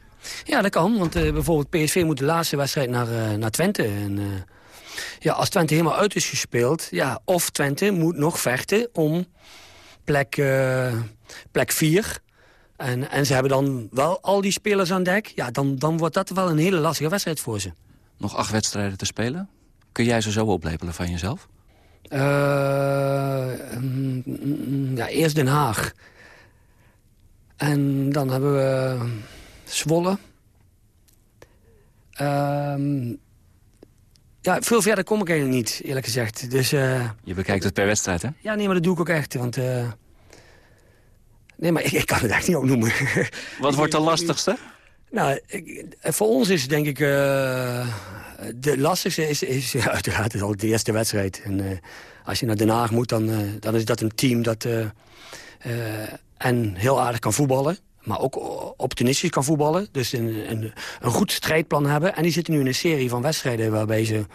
Ja, dat kan, want uh, bijvoorbeeld PSV moet de laatste wedstrijd naar, uh, naar Twente. En, uh, ja, als Twente helemaal uit is gespeeld... Ja, of Twente moet nog vechten om plek 4... plek en, en ze hebben dan wel al die spelers aan dek... Ja, dan, dan wordt dat wel een hele lastige wedstrijd voor ze. Nog acht wedstrijden te spelen? Kun jij ze zo oplepelen van jezelf? Uh, ja, eerst Den Haag. En dan hebben we Zwolle. Uh, ja, veel verder kom ik eigenlijk niet, eerlijk gezegd. Dus, uh, Je bekijkt het per wedstrijd, hè? Ja, nee, maar dat doe ik ook echt. Want, uh, nee, maar ik, ik, kan het echt niet opnoemen. Wat wordt de (laughs) lastigste? Nou, voor ons is denk ik... Uh, de lastigste is, is (laughs) uiteraard is al de eerste wedstrijd. En uh, als je naar Den Haag moet, dan, uh, dan is dat een team dat... en heel aardig kan voetballen. Maar ook optimistisch kan voetballen. Dus een, een, een, goed strijdplan hebben. En die zitten nu in een serie van wedstrijden... waarbij ze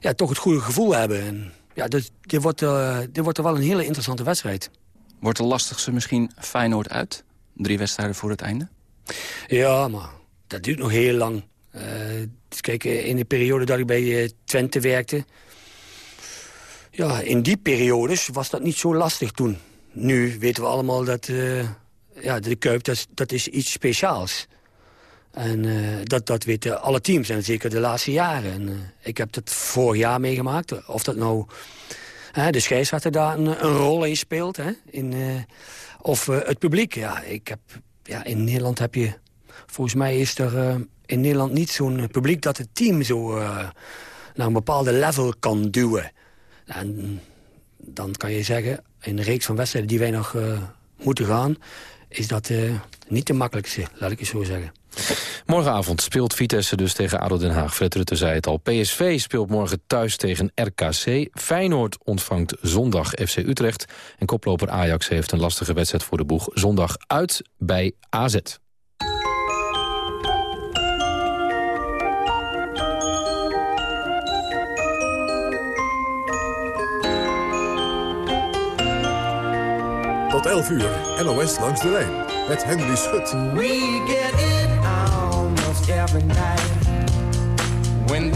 ja, toch het goede gevoel hebben. En, ja, dus, dit, wordt, dit wordt er wel een hele interessante wedstrijd. Wordt de lastigste misschien Feyenoord uit? Drie wedstrijden voor het einde? Ja, maar dat duurt nog heel lang. Uh, kijk, in de periode dat ik bij uh, Twente werkte... Ja, in die periodes was dat niet zo lastig toen. Nu weten we allemaal dat ja, de Kuip, dat, dat is iets speciaals. En dat, dat weten alle teams, en zeker de laatste jaren. En, ik heb dat vorig jaar meegemaakt. Of dat nou de scheidsrechter daar een, een, rol in speelt. Hè, in, of het publiek. Ja, ik heb ja, in Nederland heb je... Volgens mij is er uh, in Nederland niet zo'n publiek... dat het team zo uh, naar een bepaalde level kan duwen. En dan kan je zeggen, in de reeks van wedstrijden die wij nog moeten gaan... is dat niet de makkelijkste, laat ik het zo zeggen. Morgenavond speelt Vitesse dus tegen ADO Den Haag. Fred Rutte zei het al. PSV speelt morgen thuis tegen RKC. Feyenoord ontvangt zondag FC Utrecht. En koploper Ajax heeft een lastige wedstrijd voor de boeg. Zondag uit bij AZ. Tot 11 uur, NOS langs de lijn. Met Henry Schut. We get it almost every night. When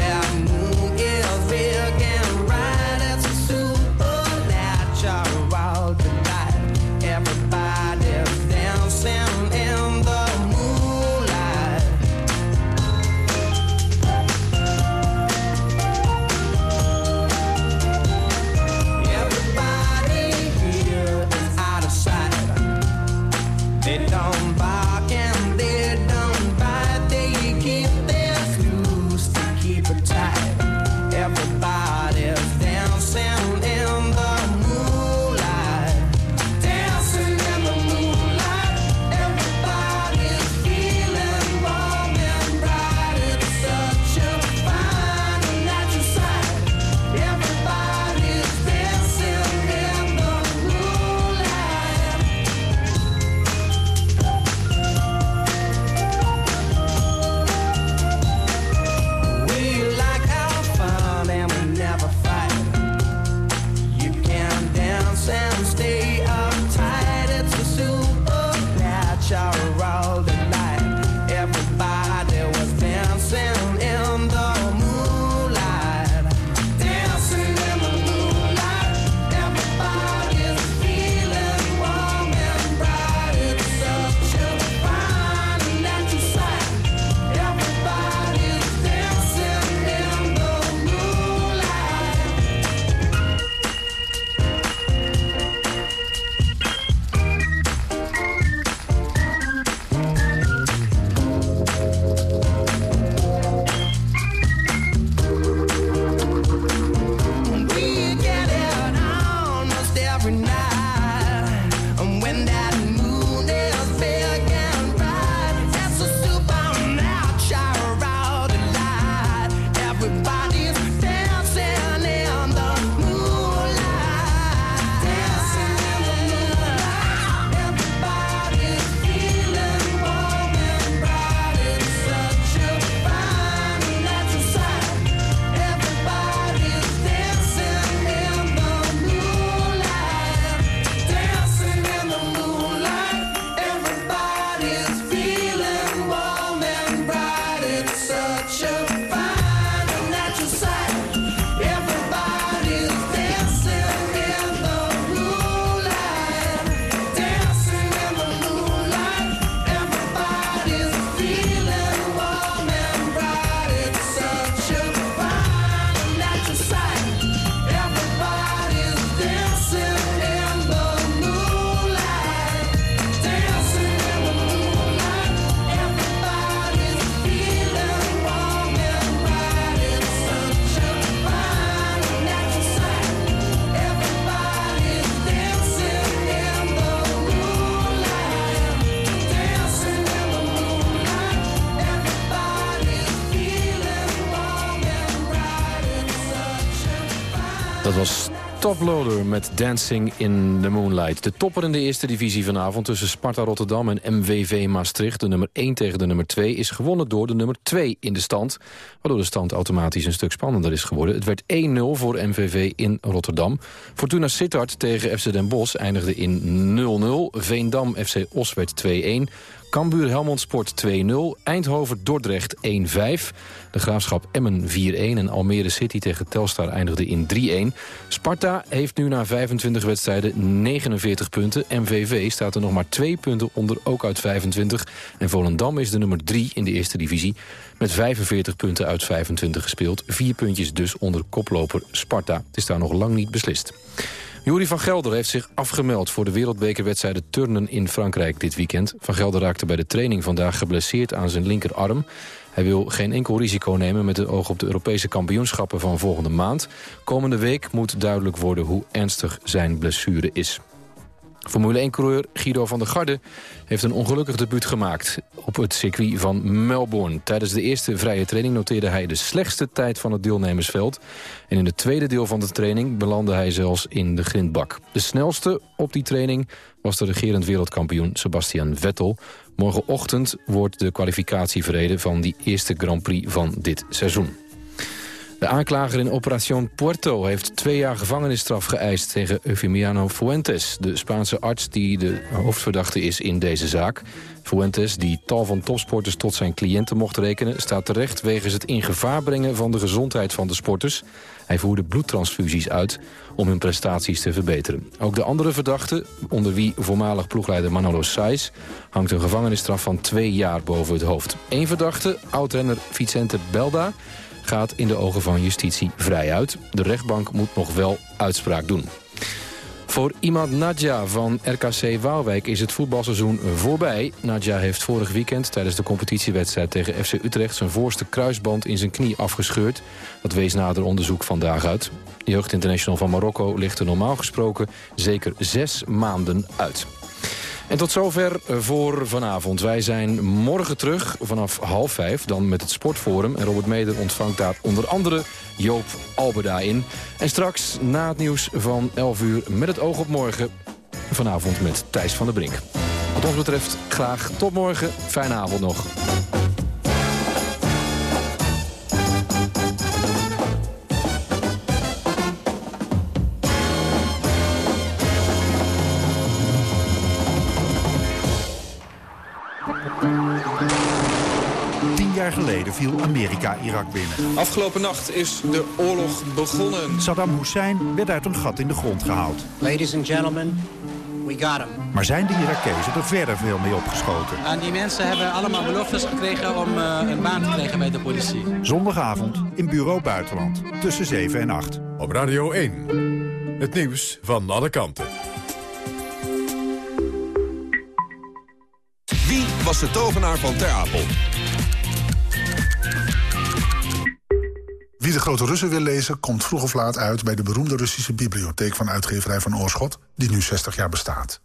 Toploader met Dancing in the Moonlight. De topper in de eerste divisie vanavond tussen Sparta Rotterdam en MVV Maastricht. De nummer 1 tegen de nummer 2 is gewonnen door de nummer 2 in de stand. Waardoor de stand automatisch een stuk spannender is geworden. Het werd 1-0 voor MVV in Rotterdam. Fortuna Sittard tegen FC Den Bosch eindigde in 0-0. Veendam FC Os werd 2-1. Cambuur Helmond Sport 2-0. Eindhoven Dordrecht 1-5. De Graafschap Emmen 4-1. En Almere City tegen Telstar eindigde in 3-1. Sparta heeft nu na 25 wedstrijden 49 punten. MVV staat er nog maar 2 punten onder, ook uit 25. En Volendam is de nummer 3 in de eerste divisie. Met 45 punten uit 25 gespeeld. Vier puntjes dus onder koploper Sparta. Het is daar nog lang niet beslist. Juri van Gelder heeft zich afgemeld voor de wereldbekerwedstrijden turnen in Frankrijk dit weekend. Van Gelder raakte bij de training vandaag geblesseerd aan zijn linkerarm. Hij wil geen enkel risico nemen met het oog op de Europese kampioenschappen van volgende maand. Komende week moet duidelijk worden hoe ernstig zijn blessure is. Formule 1-coureur Guido van der Garde heeft een ongelukkig debuut gemaakt op het circuit van Melbourne. Tijdens de eerste vrije training noteerde hij de slechtste tijd van het deelnemersveld. En in het tweede deel van de training belandde hij zelfs in de grindbak. De snelste op die training was de regerend wereldkampioen Sebastian Vettel. Morgenochtend wordt de kwalificatie verreden van die eerste Grand Prix van dit seizoen. De aanklager in Operación Puerto heeft twee jaar gevangenisstraf geëist tegen Eufemiano Fuentes, de Spaanse arts die de hoofdverdachte is in deze zaak. Fuentes, die tal van topsporters tot zijn cliënten mocht rekenen, staat terecht wegens het in gevaar brengen van de gezondheid van de sporters. Hij voerde bloedtransfusies uit om hun prestaties te verbeteren. Ook de andere verdachte, onder wie voormalig ploegleider Manolo Saiz... hangt een gevangenisstraf van twee jaar boven het hoofd. Eén verdachte, oud-renner Vicente Belda gaat in de ogen van justitie vrij uit. De rechtbank moet nog wel uitspraak doen. Voor Imad Nadja van RKC Waalwijk is het voetbalseizoen voorbij. Nadja heeft vorig weekend tijdens de competitiewedstrijd tegen FC Utrecht... zijn voorste kruisband in zijn knie afgescheurd. Dat wees nader onderzoek vandaag uit. De jeugdinternational van Marokko ligt er normaal gesproken zeker zes maanden uit. En tot zover voor vanavond. Wij zijn morgen terug vanaf half vijf, dan met het Sportforum. En Robert Meder ontvangt daar onder andere Joop Alberda in. En straks na het nieuws van 11 uur met het oog op morgen. Vanavond met Thijs van der Brink. Wat ons betreft graag tot morgen. Fijne avond nog. Geleden viel Amerika Irak binnen. Afgelopen nacht is de oorlog begonnen. Saddam Hussein werd uit een gat in de grond gehaald. Ladies and gentlemen, we got him. Maar zijn de Irakezen er verder veel mee opgeschoten? En die mensen hebben allemaal beloftes gekregen om uh, een baan te krijgen bij de politie. Zondagavond in Bureau Buitenland. Tussen 7 en 8. Op Radio 1. Het nieuws van alle kanten. Wie was de tovenaar van Ter Apel? Wie de grote Russen wil lezen, komt vroeg of laat uit... bij de beroemde Russische bibliotheek van uitgeverij van Oorschot... die nu 60 jaar bestaat.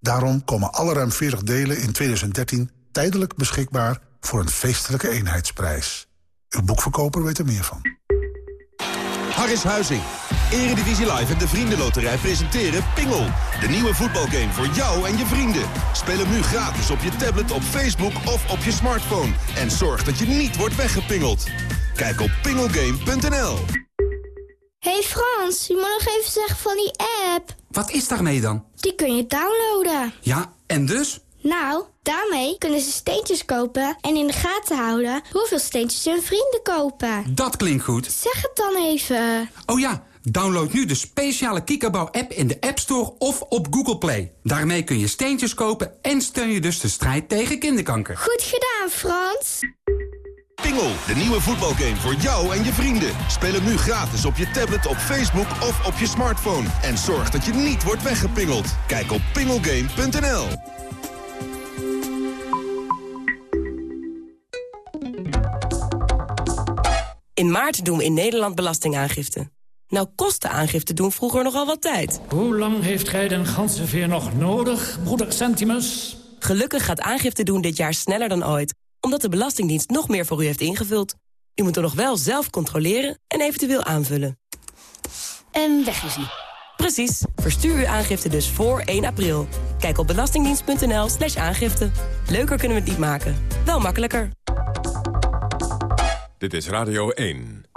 Daarom komen alle ruim 40 delen in 2013 tijdelijk beschikbaar... voor een feestelijke eenheidsprijs. Uw boekverkoper weet er meer van. Harris Huizing. Eredivisie Live en de Vriendenloterij presenteren Pingel. De nieuwe voetbalgame voor jou en je vrienden. Speel hem nu gratis op je tablet, op Facebook of op je smartphone. En zorg dat je niet wordt weggepingeld. Kijk op pingelgame.nl. Hey Frans, je moet nog even zeggen van die app. Wat is daarmee dan? Die kun je downloaden. Ja, en dus? Nou, daarmee kunnen ze steentjes kopen en in de gaten houden hoeveel steentjes hun vrienden kopen. Dat klinkt goed. Zeg het dan even. Oh ja, download nu de speciale Kikkerbouw-app in de App Store of op Google Play. Daarmee kun je steentjes kopen en steun je dus de strijd tegen kinderkanker. Goed gedaan, Frans. Pingel, de nieuwe voetbalgame voor jou en je vrienden. Speel hem nu gratis op je tablet, op Facebook of op je smartphone. En zorg dat je niet wordt weggepingeld. Kijk op pingelgame.nl. In maart doen we in Nederland belastingaangifte. Nou kosten aangifte doen vroeger nogal wat tijd. Hoe lang heeft gij den ganzenveer nog nodig, broeder Centimus? Gelukkig gaat aangifte doen dit jaar sneller dan ooit... omdat de Belastingdienst nog meer voor u heeft ingevuld. U moet er nog wel zelf controleren en eventueel aanvullen. En weg is hij. Precies. Verstuur uw aangifte dus voor 1 april. Kijk op belastingdienst.nl slash aangifte. Leuker kunnen we het niet maken. Wel makkelijker. Dit is Radio 1.